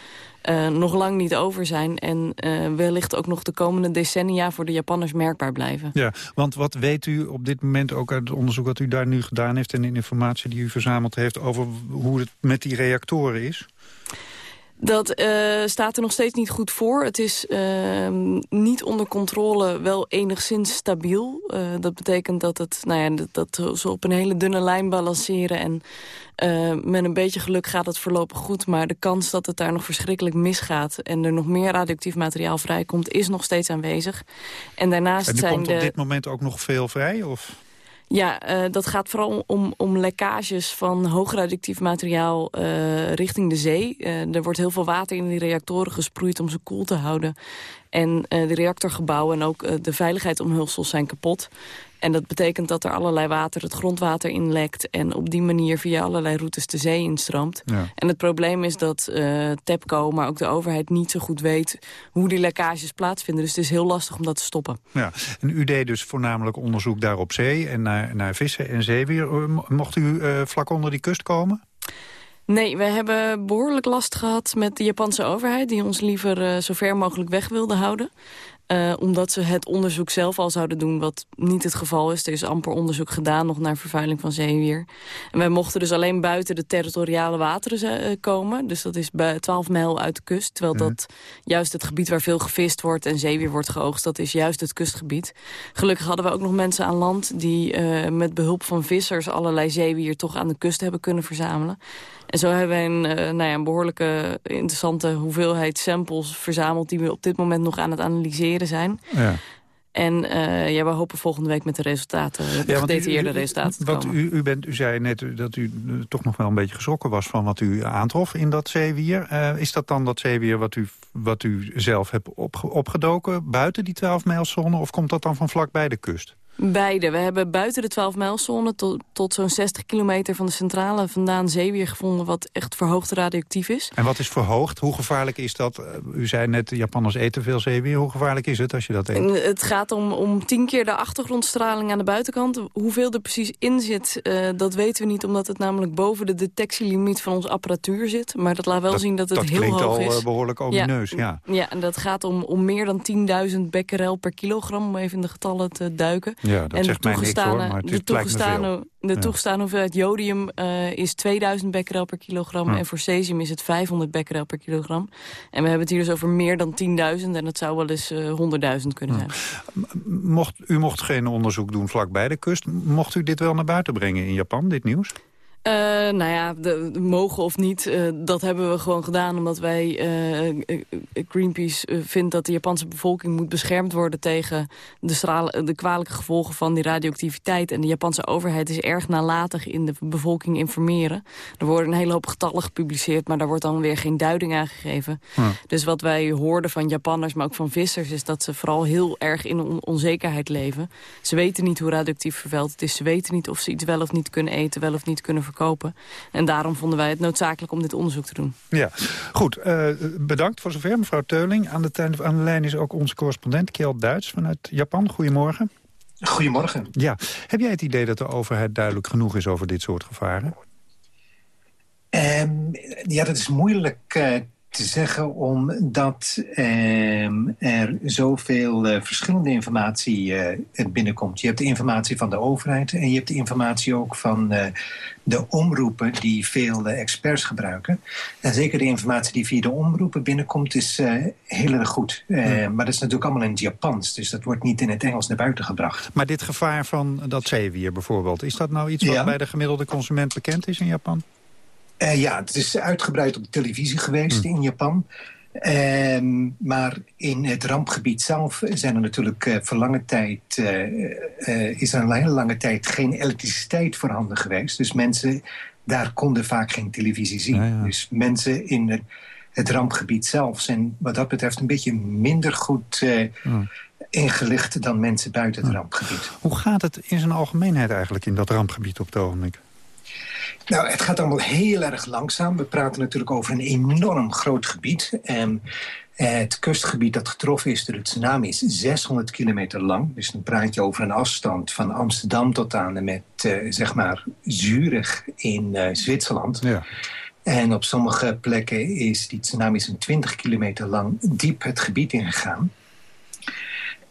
eh, nog lang niet over zijn. En uh, wellicht ook nog de komende decennia voor de Japanners merkbaar blijven. Ja, want wat weet u op dit moment ook uit het onderzoek dat u daar nu gedaan heeft... en de informatie die u verzameld heeft over hoe het met die reactoren is? Dat uh, staat er nog steeds niet goed voor. Het is uh, niet onder controle, wel enigszins stabiel. Uh, dat betekent dat, het, nou ja, dat, dat ze op een hele dunne lijn balanceren. En met een beetje geluk gaat het voorlopig goed. Maar de kans dat het daar nog verschrikkelijk misgaat... en er nog meer radioactief materiaal vrijkomt, is nog steeds aanwezig. En daarnaast en er zijn komt de... op dit moment ook nog veel vrij? Of? Ja, uh, dat gaat vooral om, om lekkages van hoogradioactief materiaal uh, richting de zee. Uh, er wordt heel veel water in die reactoren gesproeid om ze koel te houden. En de reactorgebouwen en ook de veiligheidsomhulsels zijn kapot. En dat betekent dat er allerlei water het grondwater inlekt... en op die manier via allerlei routes de zee instroomt. Ja. En het probleem is dat uh, TEPCO, maar ook de overheid... niet zo goed weet hoe die lekkages plaatsvinden. Dus het is heel lastig om dat te stoppen. Ja. En u deed dus voornamelijk onderzoek daar op zee... en naar, naar vissen en zeewier. Mocht u uh, vlak onder die kust komen? Nee, we hebben behoorlijk last gehad met de Japanse overheid... die ons liever uh, zo ver mogelijk weg wilde houden. Uh, omdat ze het onderzoek zelf al zouden doen, wat niet het geval is. Er is amper onderzoek gedaan nog naar vervuiling van zeewier. En wij mochten dus alleen buiten de territoriale wateren uh, komen. Dus dat is 12 mijl uit de kust. Terwijl mm. dat juist het gebied waar veel gevist wordt en zeewier wordt geoogst... dat is juist het kustgebied. Gelukkig hadden we ook nog mensen aan land... die uh, met behulp van vissers allerlei zeewier toch aan de kust hebben kunnen verzamelen. En zo hebben wij een, uh, nou ja, een behoorlijke interessante hoeveelheid samples verzameld... die we op dit moment nog aan het analyseren zijn. Ja. En uh, ja, we hopen volgende week met de resultaten, de ja, gedetailleerde u, u, resultaten te want komen. U, u, bent, u zei net dat u toch nog wel een beetje geschrokken was van wat u aantrof in dat zeewier. Uh, is dat dan dat zeewier wat u, wat u zelf hebt op, opgedoken buiten die 12 mijlzone of komt dat dan van vlak bij de kust? Beide. We hebben buiten de 12 mijlzone tot, tot zo'n 60 kilometer van de centrale vandaan zeewier gevonden wat echt verhoogd radioactief is. En wat is verhoogd? Hoe gevaarlijk is dat? U zei net, Japanners eten veel zeewier. Hoe gevaarlijk is het als je dat eet? En het gaat om, om tien keer de achtergrondstraling aan de buitenkant. Hoeveel er precies in zit, uh, dat weten we niet, omdat het namelijk boven de detectielimiet van onze apparatuur zit. Maar dat laat wel dat, zien dat het dat heel hoog al, is. Uh, behoorlijk omineus, ja. ja. Ja, en dat gaat om, om meer dan 10.000 becquerel per kilogram, om even in de getallen te duiken. Ja, dat en zegt mij niks hoor, maar het de toegestane, de toegestane hoeveelheid jodium uh, is 2000 becquerel per kilogram. Hm. En voor cesium is het 500 becquerel per kilogram. En we hebben het hier dus over meer dan 10.000. En dat zou wel eens uh, 100.000 kunnen zijn. Mocht, u mocht geen onderzoek doen vlak bij de kust. Mocht u dit wel naar buiten brengen in Japan, dit nieuws? Uh, nou ja, de, de mogen of niet, uh, dat hebben we gewoon gedaan... omdat wij, uh, Greenpeace vindt dat de Japanse bevolking moet beschermd worden... tegen de, stralen, de kwalijke gevolgen van die radioactiviteit. En de Japanse overheid is erg nalatig in de bevolking informeren. Er worden een hele hoop getallen gepubliceerd... maar daar wordt dan weer geen duiding aan gegeven. Dus wat wij hoorden van Japanners, maar ook van vissers... is dat ze vooral heel erg in on onzekerheid leven. Ze weten niet hoe radioactief vervuild het is. Ze weten niet of ze iets wel of niet kunnen eten, wel of niet kunnen verkopen. En daarom vonden wij het noodzakelijk om dit onderzoek te doen. Ja, goed. Uh, bedankt voor zover, mevrouw Teuling. Aan de, aan de lijn is ook onze correspondent Kjeld Duits vanuit Japan. Goedemorgen. Goedemorgen. Ja. Heb jij het idee dat de overheid duidelijk genoeg is over dit soort gevaren? Um, ja, dat is moeilijk uh, te zeggen omdat uh, er zoveel uh, verschillende informatie uh, binnenkomt. Je hebt de informatie van de overheid en je hebt de informatie ook van uh, de omroepen die veel experts gebruiken. En zeker de informatie die via de omroepen binnenkomt is heel erg goed. Ja. Maar dat is natuurlijk allemaal in het Japans, dus dat wordt niet in het Engels naar buiten gebracht. Maar dit gevaar van dat zeewier bijvoorbeeld, is dat nou iets wat Ja. bij de gemiddelde consument bekend is in Japan? Uh, ja, het is uitgebreid op televisie geweest in Japan. Uh, maar in het rampgebied zelf zijn er natuurlijk uh, voor lange tijd, uh, is er een hele lange tijd geen elektriciteit voorhanden geweest. Dus mensen daar konden vaak geen televisie zien. Ja, ja. Dus mensen in het, het rampgebied zelf zijn wat dat betreft een beetje minder goed Ja. ingelicht dan mensen buiten het rampgebied. Hoe gaat het in zijn algemeenheid eigenlijk in dat rampgebied op het ogenblik? Nou, het gaat allemaal heel erg langzaam. We praten natuurlijk over een enorm groot gebied. En het kustgebied dat getroffen is door de tsunami is 600 kilometer lang. Dus dan praat je over een afstand van Amsterdam tot aan en met, uh, zeg maar, Zurich in uh, Zwitserland. Ja. En op sommige plekken is die tsunami zo'n 20 kilometer lang diep het gebied ingegaan.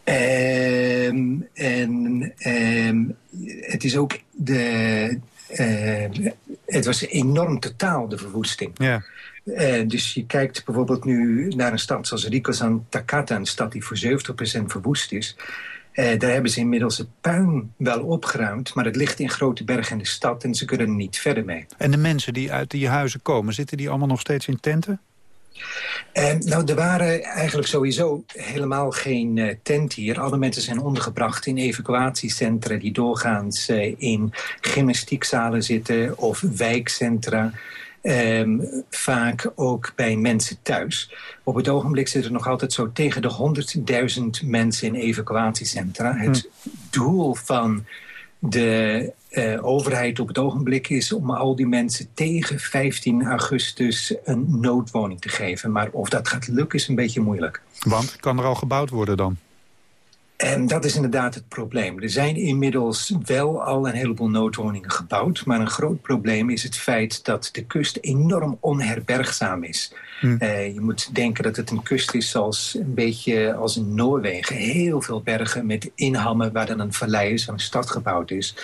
Ehm, en ehm, het is ook de... eh, het was enorm totaal, de verwoesting. Ja. Eh, dus je kijkt bijvoorbeeld nu naar een stad zoals Rikosan Takata... een stad die voor 70% verwoest is. Eh, daar hebben ze inmiddels het puin wel opgeruimd... maar het ligt in grote bergen in de stad en ze kunnen er niet verder mee. En de mensen die uit die huizen komen, zitten die allemaal nog steeds in tenten? Eh, nou, er waren eigenlijk sowieso helemaal geen eh, tent hier. Alle mensen zijn ondergebracht in evacuatiecentra... die doorgaans eh, in gymnastiekzalen zitten of wijkcentra... Ehm, vaak ook bij mensen thuis. Op het ogenblik zitten er nog altijd zo tegen de 100.000 mensen in evacuatiecentra. Het doel van de eh, overheid op het ogenblik is om al die mensen tegen 15 augustus een noodwoning te geven. Maar of dat gaat lukken is een beetje moeilijk. Want kan er al gebouwd worden dan? En dat is inderdaad het probleem. Er zijn inmiddels wel al een heleboel noodwoningen gebouwd. Maar een groot probleem is het feit dat de kust enorm onherbergzaam is. Hm. Eh, je moet denken dat het een kust is als een beetje als in Noorwegen. Heel veel bergen met inhammen waar dan een vallei is, waar een stad gebouwd is.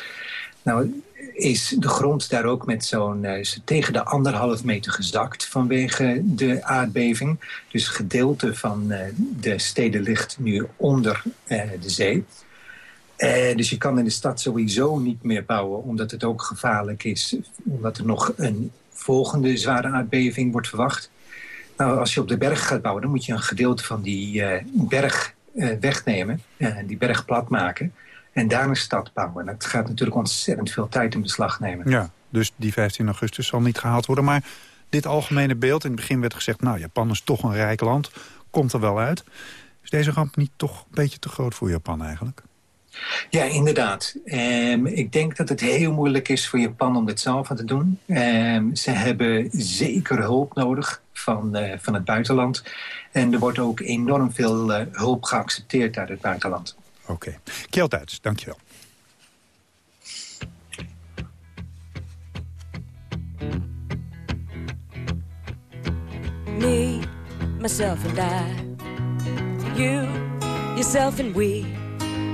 Nou is de grond daar ook met zo'n eh, tegen de anderhalf meter gezakt vanwege de aardbeving. Dus gedeelte van eh, de steden ligt nu onder eh, de zee. Dus je kan in de stad sowieso niet meer bouwen, omdat het ook gevaarlijk is, omdat er nog een volgende zware aardbeving wordt verwacht. Nou, als je op de berg gaat bouwen, dan moet je een gedeelte van die berg wegnemen, die berg plat maken en daar een stad bouwen. Dat gaat natuurlijk ontzettend veel tijd in beslag nemen. Ja, dus die 15 augustus zal niet gehaald worden. Maar dit algemene beeld, in het begin werd gezegd... nou, Japan is toch een rijk land, komt er wel uit. Is deze ramp niet toch een beetje te groot voor Japan eigenlijk? Ja, inderdaad. Ehm, ik denk dat het heel moeilijk is voor Japan om dit zelf aan te doen. Ehm, ze hebben zeker hulp nodig van, eh, van het buitenland. En er wordt ook enorm veel eh, hulp geaccepteerd uit het buitenland. Oké. Okay. Kjeld Duits, dankjewel. Me, myself and I. You, yourself and we.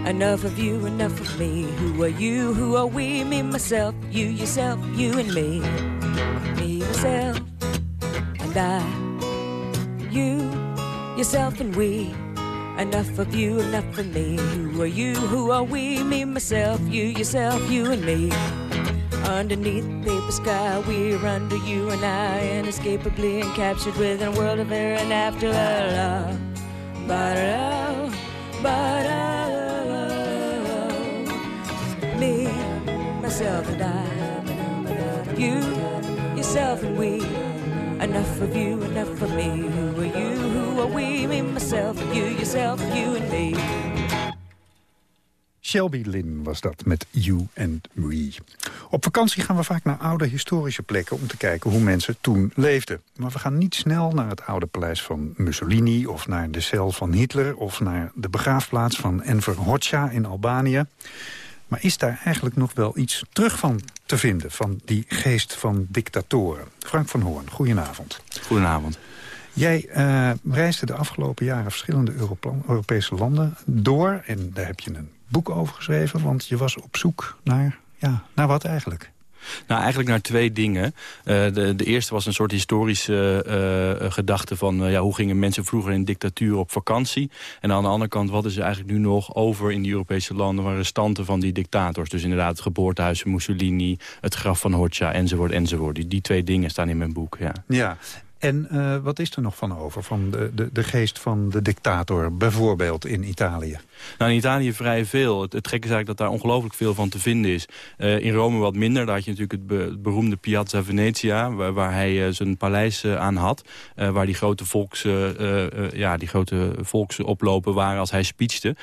Enough of you, enough of me. Who are you? Who are we? Me, myself, you, yourself, you and me. Me, myself, and I. You, yourself and we. Enough of you, enough of me. Who are you? Who are we? Me, myself, you, yourself, you and me. Underneath the paper sky, we're under you and I, inescapably encaptured within a world of air and after love. But love, but love. Me, myself and I. You, yourself and we. Enough of you, enough of me. Who are you? We? Me, myself, you, yourself, you and me. Shelby Lynn was dat met You and Me. Op vakantie gaan we vaak naar oude historische plekken... om te kijken hoe mensen toen leefden. Maar we gaan niet snel naar het oude paleis van Mussolini... of naar de cel van Hitler... of naar de begraafplaats van Enver Hoxha in Albanië. Maar is daar eigenlijk nog wel iets terug van te vinden... van die geest van dictatoren? Frank van Hoorn, goedenavond. Goedenavond. Jij uh, reisde de afgelopen jaren verschillende Europese landen door... en daar heb je een boek over geschreven, want je was op zoek naar, ja, naar wat eigenlijk? Nou, eigenlijk naar twee dingen. Uh, de, de, eerste was een soort historische uh, gedachte van... ja, hoe gingen mensen vroeger in dictatuur op vakantie? En aan de andere kant, wat is er eigenlijk nu nog over in die Europese landen... waar restanten van die dictators? Dus inderdaad het geboortehuis van Mussolini, het graf van Hoxha, enzovoort, enzovoort. Die, die twee dingen staan in mijn boek, ja. Ja, en uh, wat is er nog van over, van de, de, de geest van de dictator, bijvoorbeeld in Italië? Nou, in Italië vrij veel. Het, het gekke is eigenlijk dat daar ongelooflijk veel van te vinden is. Uh, in Rome wat minder. Daar had je natuurlijk het, be, het beroemde Piazza Venezia... waar, waar hij uh, zijn paleis aan had. waar die grote, volks, ja, die grote volksoplopen waren als hij speechte.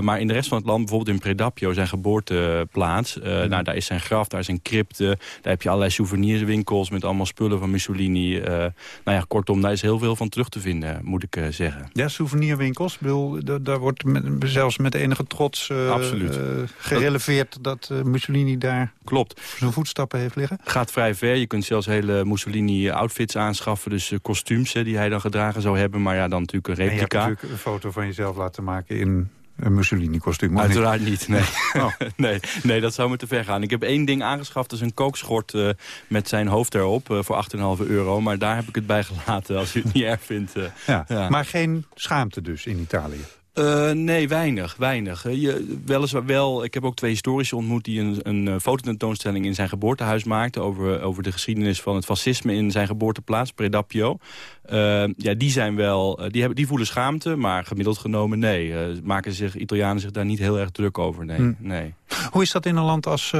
maar in de rest van het land, bijvoorbeeld in Predapio, zijn geboorteplaats... Mm. nou, daar is zijn graf, daar is een crypte. Daar heb je allerlei souvenirswinkels met allemaal spullen van Mussolini... nou ja, kortom, daar is heel veel van terug te vinden, moet ik zeggen. Ja, souvenirwinkels. Ik bedoel, daar wordt met, zelfs met enige trots Absoluut. gereleveerd... dat Mussolini daar Klopt. zijn voetstappen heeft liggen. Gaat vrij ver. Je kunt zelfs hele Mussolini-outfits aanschaffen. Dus kostuums die hij dan gedragen zou hebben. Maar ja, dan natuurlijk een En je hebt replica. natuurlijk een foto van jezelf laten maken in een Mussolini-kostuum. Uiteraard niet, nee. Oh. nee. Nee, dat zou me te ver gaan. Ik heb één ding aangeschaft, dat is een kookschort eh, met zijn hoofd erop uh, voor 8,5 euro. Maar daar heb ik het bij gelaten, als u het niet erg vindt. eh. Ja, Ja. Maar geen schaamte dus in Italië. Eh, nee, weinig, weinig. Eh, Je, weliswaar wel, ik heb ook twee historici ontmoet... die een, een eh, fototentoonstelling in zijn geboortehuis maakten... Over, over de geschiedenis van het fascisme in zijn geboorteplaats, Predappio. Eh, ja, die, zijn wel, die, hebben, die voelen schaamte, maar gemiddeld genomen nee. Maken zich, Italianen zich daar niet heel erg druk over, nee. Hm. nee. Hoe is dat in een land als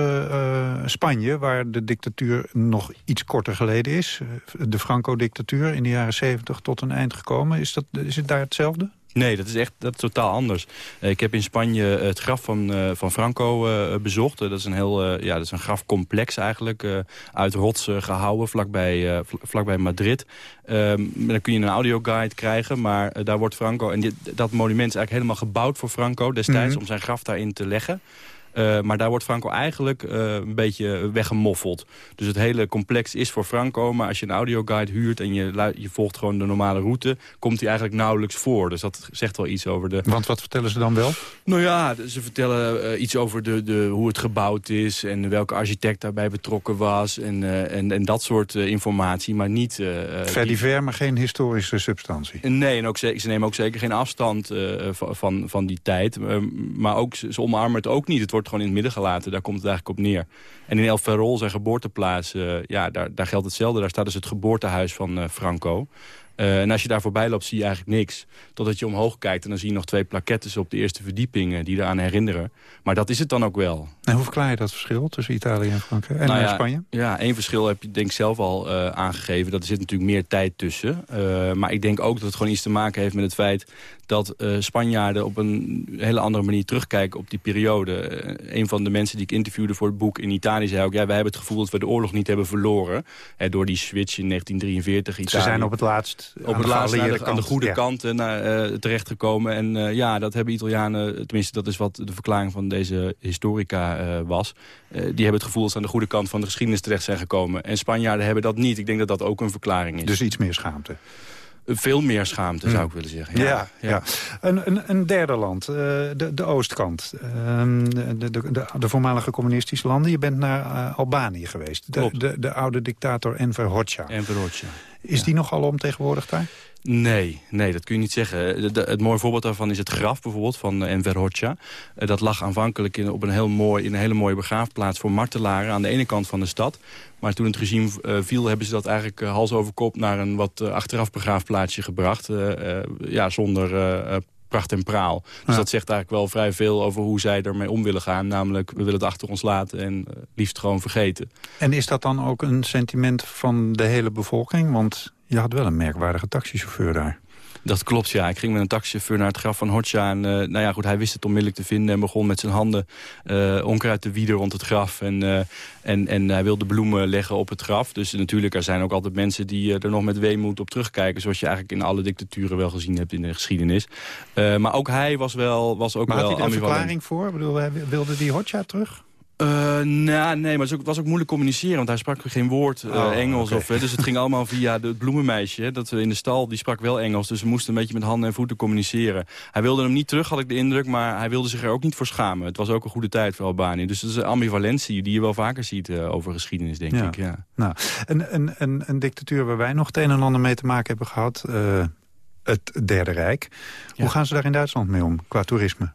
Spanje, waar de dictatuur nog iets korter geleden is? De Franco-dictatuur in de jaren 70 tot een eind gekomen. Is, dat, is het daar hetzelfde? Nee, dat is echt dat is totaal anders. Eh, ik heb in Spanje het graf van, eh, van Franco eh, bezocht. Eh, dat is een heel eh, ja, dat is een grafcomplex eigenlijk. eh, uit rots eh, gehouden, vlakbij, eh, vl- vlakbij Madrid. Ehm, dan kun je een audioguide krijgen, maar eh, daar wordt Franco... en dit, dat monument is eigenlijk helemaal gebouwd voor Franco destijds... Mhm. om zijn graf daarin te leggen. Eh, maar daar wordt Franco eigenlijk eh, een beetje weggemoffeld. Dus het hele complex is voor Franco. Maar als je een audioguide huurt en je, je volgt gewoon de normale route... komt hij eigenlijk nauwelijks voor. Dus dat zegt wel iets over de... Want wat vertellen ze dan wel? Nou ja, ze vertellen eh, iets over de, de, hoe het gebouwd is... en welke architect daarbij betrokken was en, en, en dat soort informatie. Maar niet... eh, Verdiver, maar geen historische substantie. Nee, en ook, ze, ze nemen ook zeker geen afstand van, van, die tijd. Maar ook, ze omarmen het ook niet. Het wordt gewoon in het midden gelaten. Daar komt het eigenlijk op neer. En in El Ferrol, zijn geboorteplaats, eh, ja, daar, daar geldt hetzelfde. Daar staat dus het geboortehuis van eh, Franco. Eh, en als je daar voorbij loopt, zie je eigenlijk niks. Totdat je omhoog kijkt en dan zie je nog twee plakettes op de eerste verdieping... die eraan herinneren. Maar dat is het dan ook wel. En hoe verklaar je dat verschil tussen Italië en Frankrijk en Nou ja, Spanje? Ja, één verschil heb je denk ik zelf al aangegeven. Dat er zit natuurlijk meer tijd tussen. Maar ik denk ook dat het gewoon iets te maken heeft met het feit... dat eh, Spanjaarden op een hele andere manier terugkijken op die periode. Eh, een van de mensen die ik interviewde voor het boek in Italië zei ook... ja, wij hebben het gevoel dat we de oorlog niet hebben verloren. Eh, door die switch in 1943. Italië. Ze zijn op het laatst op aan het de laatst geallieerde de, aan de goede ja. kant naar, eh, terechtgekomen. En ja, dat hebben Italianen, tenminste dat is wat de verklaring van deze historica was. Die hebben het gevoel dat ze aan de goede kant van de geschiedenis terecht zijn gekomen. En Spanjaarden hebben dat niet. Ik denk dat dat ook een verklaring is. Dus iets meer schaamte. Veel meer schaamte, zou ik willen zeggen. Ja, ja. Een, een, een derde land, eh, de, de oostkant. Ehm, de, de, de, voormalige communistische landen. Je bent naar eh, Albanië geweest. De, Klopt. de, de oude dictator Enver Hoxha. Enver Hoxha. Is die nog alomtegenwoordig daar? Nee, nee, dat kun je niet zeggen. De- de- het mooie voorbeeld daarvan is het graf bijvoorbeeld van eh, Enver Hoxha. Eh, dat lag aanvankelijk in, op een, heel mooi, in een hele mooie begraafplaats voor martelaren aan de ene kant van de stad. Maar toen het regime eh, viel, hebben ze dat eigenlijk eh, hals over kop naar een wat eh, achteraf begraafplaatsje gebracht. ja, zonder pracht en praal. Dus Ja. dat zegt eigenlijk wel vrij veel over hoe zij ermee om willen gaan. Namelijk, we willen het achter ons laten en liefst gewoon vergeten. En is dat dan ook een sentiment van de hele bevolking? Want je had wel een merkwaardige taxichauffeur daar. Dat klopt, ja. Ik ging met een taxichauffeur naar het graf van Hoxha. En eh, nou ja, goed, hij wist het onmiddellijk te vinden... en begon met zijn handen eh, onkruid te wieden rond het graf. En, eh, en, en hij wilde bloemen leggen op het graf. Dus natuurlijk, er zijn ook altijd mensen die er nog met weemoed op terugkijken... zoals je eigenlijk in alle dictaturen wel gezien hebt in de geschiedenis. Maar ook hij was, wel, was ook Maar wel had hij er een verklaring voor? Ik bedoel, hij wilde die Hoxha terug? Eh, nou, nee, maar het was ook, moeilijk communiceren, want hij sprak geen woord eh, Oh, Engels. Of, eh, dus het ging allemaal via het bloemenmeisje, dat we in de stal, die sprak wel Engels. Dus we moesten een beetje met handen en voeten communiceren. Hij wilde hem niet terug, had ik de indruk, maar hij wilde zich er ook niet voor schamen. Het was ook een goede tijd voor Albanië. Dus dat is een ambivalentie die je wel vaker ziet eh, over geschiedenis, denk ik. Ja. Nou, een, een, een, een dictatuur waar wij nog het een en ander mee te maken hebben gehad... eh, het Derde Rijk. Hoe gaan ze daar in Duitsland mee om, qua toerisme?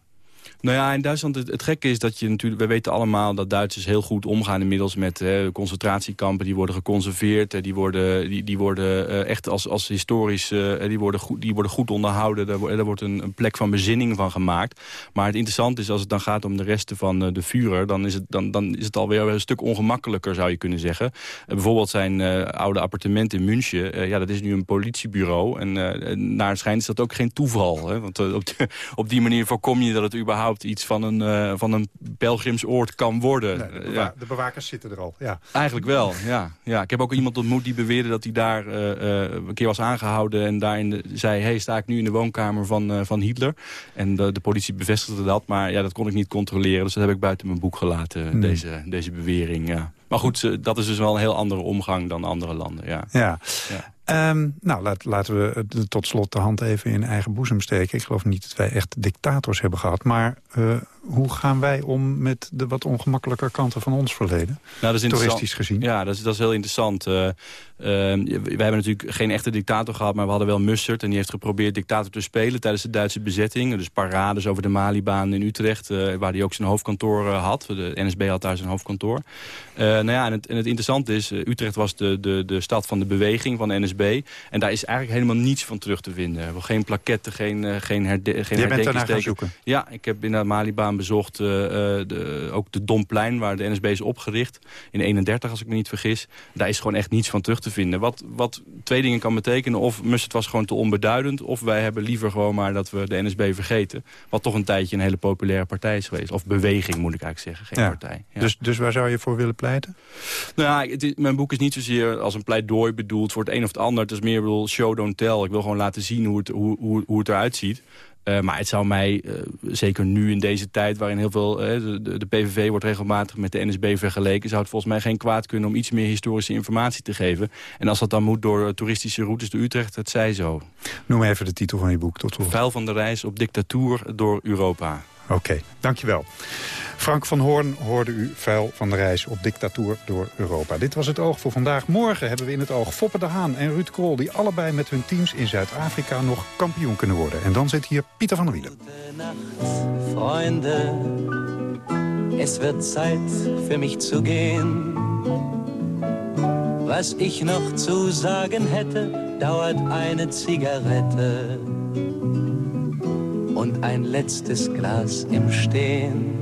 Nou ja, in Duitsland, het, het gekke is dat je natuurlijk... We weten allemaal dat Duitsers heel goed omgaan inmiddels met eh, concentratiekampen. Die worden geconserveerd, eh, die worden, die, die worden eh, echt als, als historisch... eh, die, worden goed, die worden goed onderhouden. Daar, wo- wordt een, een plek van bezinning van gemaakt. Maar het interessante is, als het dan gaat om de resten van eh, de Führer... Dan is, het, dan, dan is het alweer een stuk ongemakkelijker, zou je kunnen zeggen. Eh, bijvoorbeeld zijn eh, oude appartement in München. eh, ja, dat is nu een politiebureau. En eh, naar schijnt is dat ook geen toeval. Hè? Want eh, op, op die manier voorkom je dat het überhaupt überhaupt iets van een, uh, van een pelgrimsoord kan worden. Nee, de, bewa ja. de, bewakers zitten er al, ja. Eigenlijk wel, ja. ja. Ik heb ook iemand ontmoet die beweerde dat hij daar een keer was aangehouden... en daarin zei, hey, sta ik nu in de woonkamer van, van Hitler? En de, de, politie bevestigde dat, maar ja, dat kon ik niet controleren. Dus dat heb ik buiten mijn boek gelaten, hmm. deze, deze bewering, ja. Maar goed, dat is dus wel een heel andere omgang dan andere landen, ja. ja. Ehm, nou, laat, laten we tot slot de hand even in eigen boezem steken. Ik geloof niet dat wij echt dictators hebben gehad. Maar uh, hoe gaan wij om met de wat ongemakkelijker kanten van ons verleden? Nou, dat is Toeristisch gezien. Ja, dat is, dat is heel interessant. Uh, uh, we hebben natuurlijk geen echte dictator gehad, maar we hadden wel Mussert. En die heeft geprobeerd dictator te spelen tijdens de Duitse bezetting. Dus parades over de Malibaan in Utrecht, uh, waar hij ook zijn hoofdkantoor had. De NSB had daar zijn hoofdkantoor. nou ja, en het, en het interessante is, Utrecht was de, de, de stad van de beweging van de NSB. En daar is eigenlijk helemaal niets van terug te vinden. Geen plaketten, geen, geen, herde, geen Jij bent daarna gaan zoeken? Ja, ik heb in de Malibaan bezocht. Uh, de, ook de Domplein, waar de NSB is opgericht. In 31, als ik me niet vergis. Daar is gewoon echt niets van terug te vinden. Wat, wat twee dingen kan betekenen. Of Mussert was gewoon te onbeduidend. Of wij hebben liever gewoon maar dat we de NSB vergeten. Wat toch een tijdje een hele populaire partij is geweest. Of beweging, moet ik eigenlijk zeggen. Geen partij. Ja. Dus, dus waar zou je voor willen pleiten? Nou ja, het, mijn boek is niet zozeer als een pleidooi bedoeld voor het een of het ander. Het is meer bedoel, show, don't tell. Ik wil gewoon laten zien hoe het, hoe, hoe, hoe het eruit ziet. Uh, maar het zou mij, uh, zeker nu in deze tijd... waarin heel veel, uh, de, de, PVV wordt regelmatig met de NSB vergeleken... zou het volgens mij geen kwaad kunnen om iets meer historische informatie te geven. En als dat dan moet door toeristische routes door Utrecht, het zij zo. Noem even de titel van je boek. Tot Vuil van de reis op dictatuur door Europa. Oké, dankjewel. Frank van Hoorn hoorde u vuil van de reis op dictatuur door Europa. Dit was het Oog voor vandaag. Morgen hebben we in het oog Foppe de Haan en Ruud Krol... die allebei met hun teams in Zuid-Afrika nog kampioen kunnen worden. En dan zit hier Pieter van der Wielen. Freunde, es wird Zeit für mich zu gehen. Was ich noch zu sagen hätte, dauert eine Zigarette und ein letztes Glas im Stehen.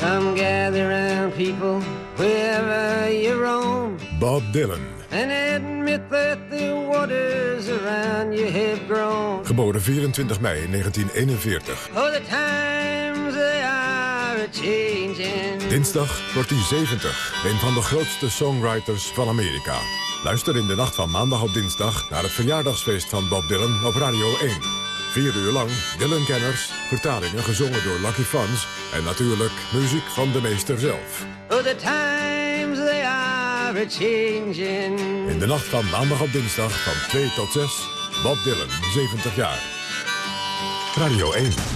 Come gather round people wherever you roam. Bob Dylan. And admit that the waters around you have grown. Geboren 24 mei 1941. Oh, the times they are. Dinsdag wordt hij 70. Een van de grootste songwriters van Amerika. Luister in de nacht van maandag op dinsdag naar het verjaardagsfeest van Bob Dylan op Radio 1. Vier uur lang Dylan-kenners, vertalingen gezongen door Lucky Fans... en natuurlijk muziek van de meester zelf. Oh, the times they are changing. In de nacht van maandag op dinsdag van 2 tot 6, Bob Dylan, 70 jaar. Radio 1.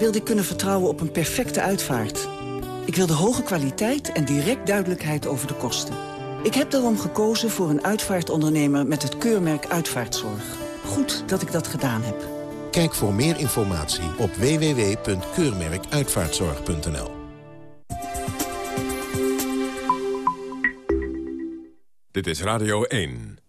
wilde ik kunnen vertrouwen op een perfecte uitvaart. Ik wilde hoge kwaliteit en direct duidelijkheid over de kosten. Ik heb daarom gekozen voor een uitvaartondernemer met het keurmerk Uitvaartzorg. Goed dat ik dat gedaan heb. Kijk voor meer informatie op www.keurmerkuitvaartzorg.nl Dit is Radio 1.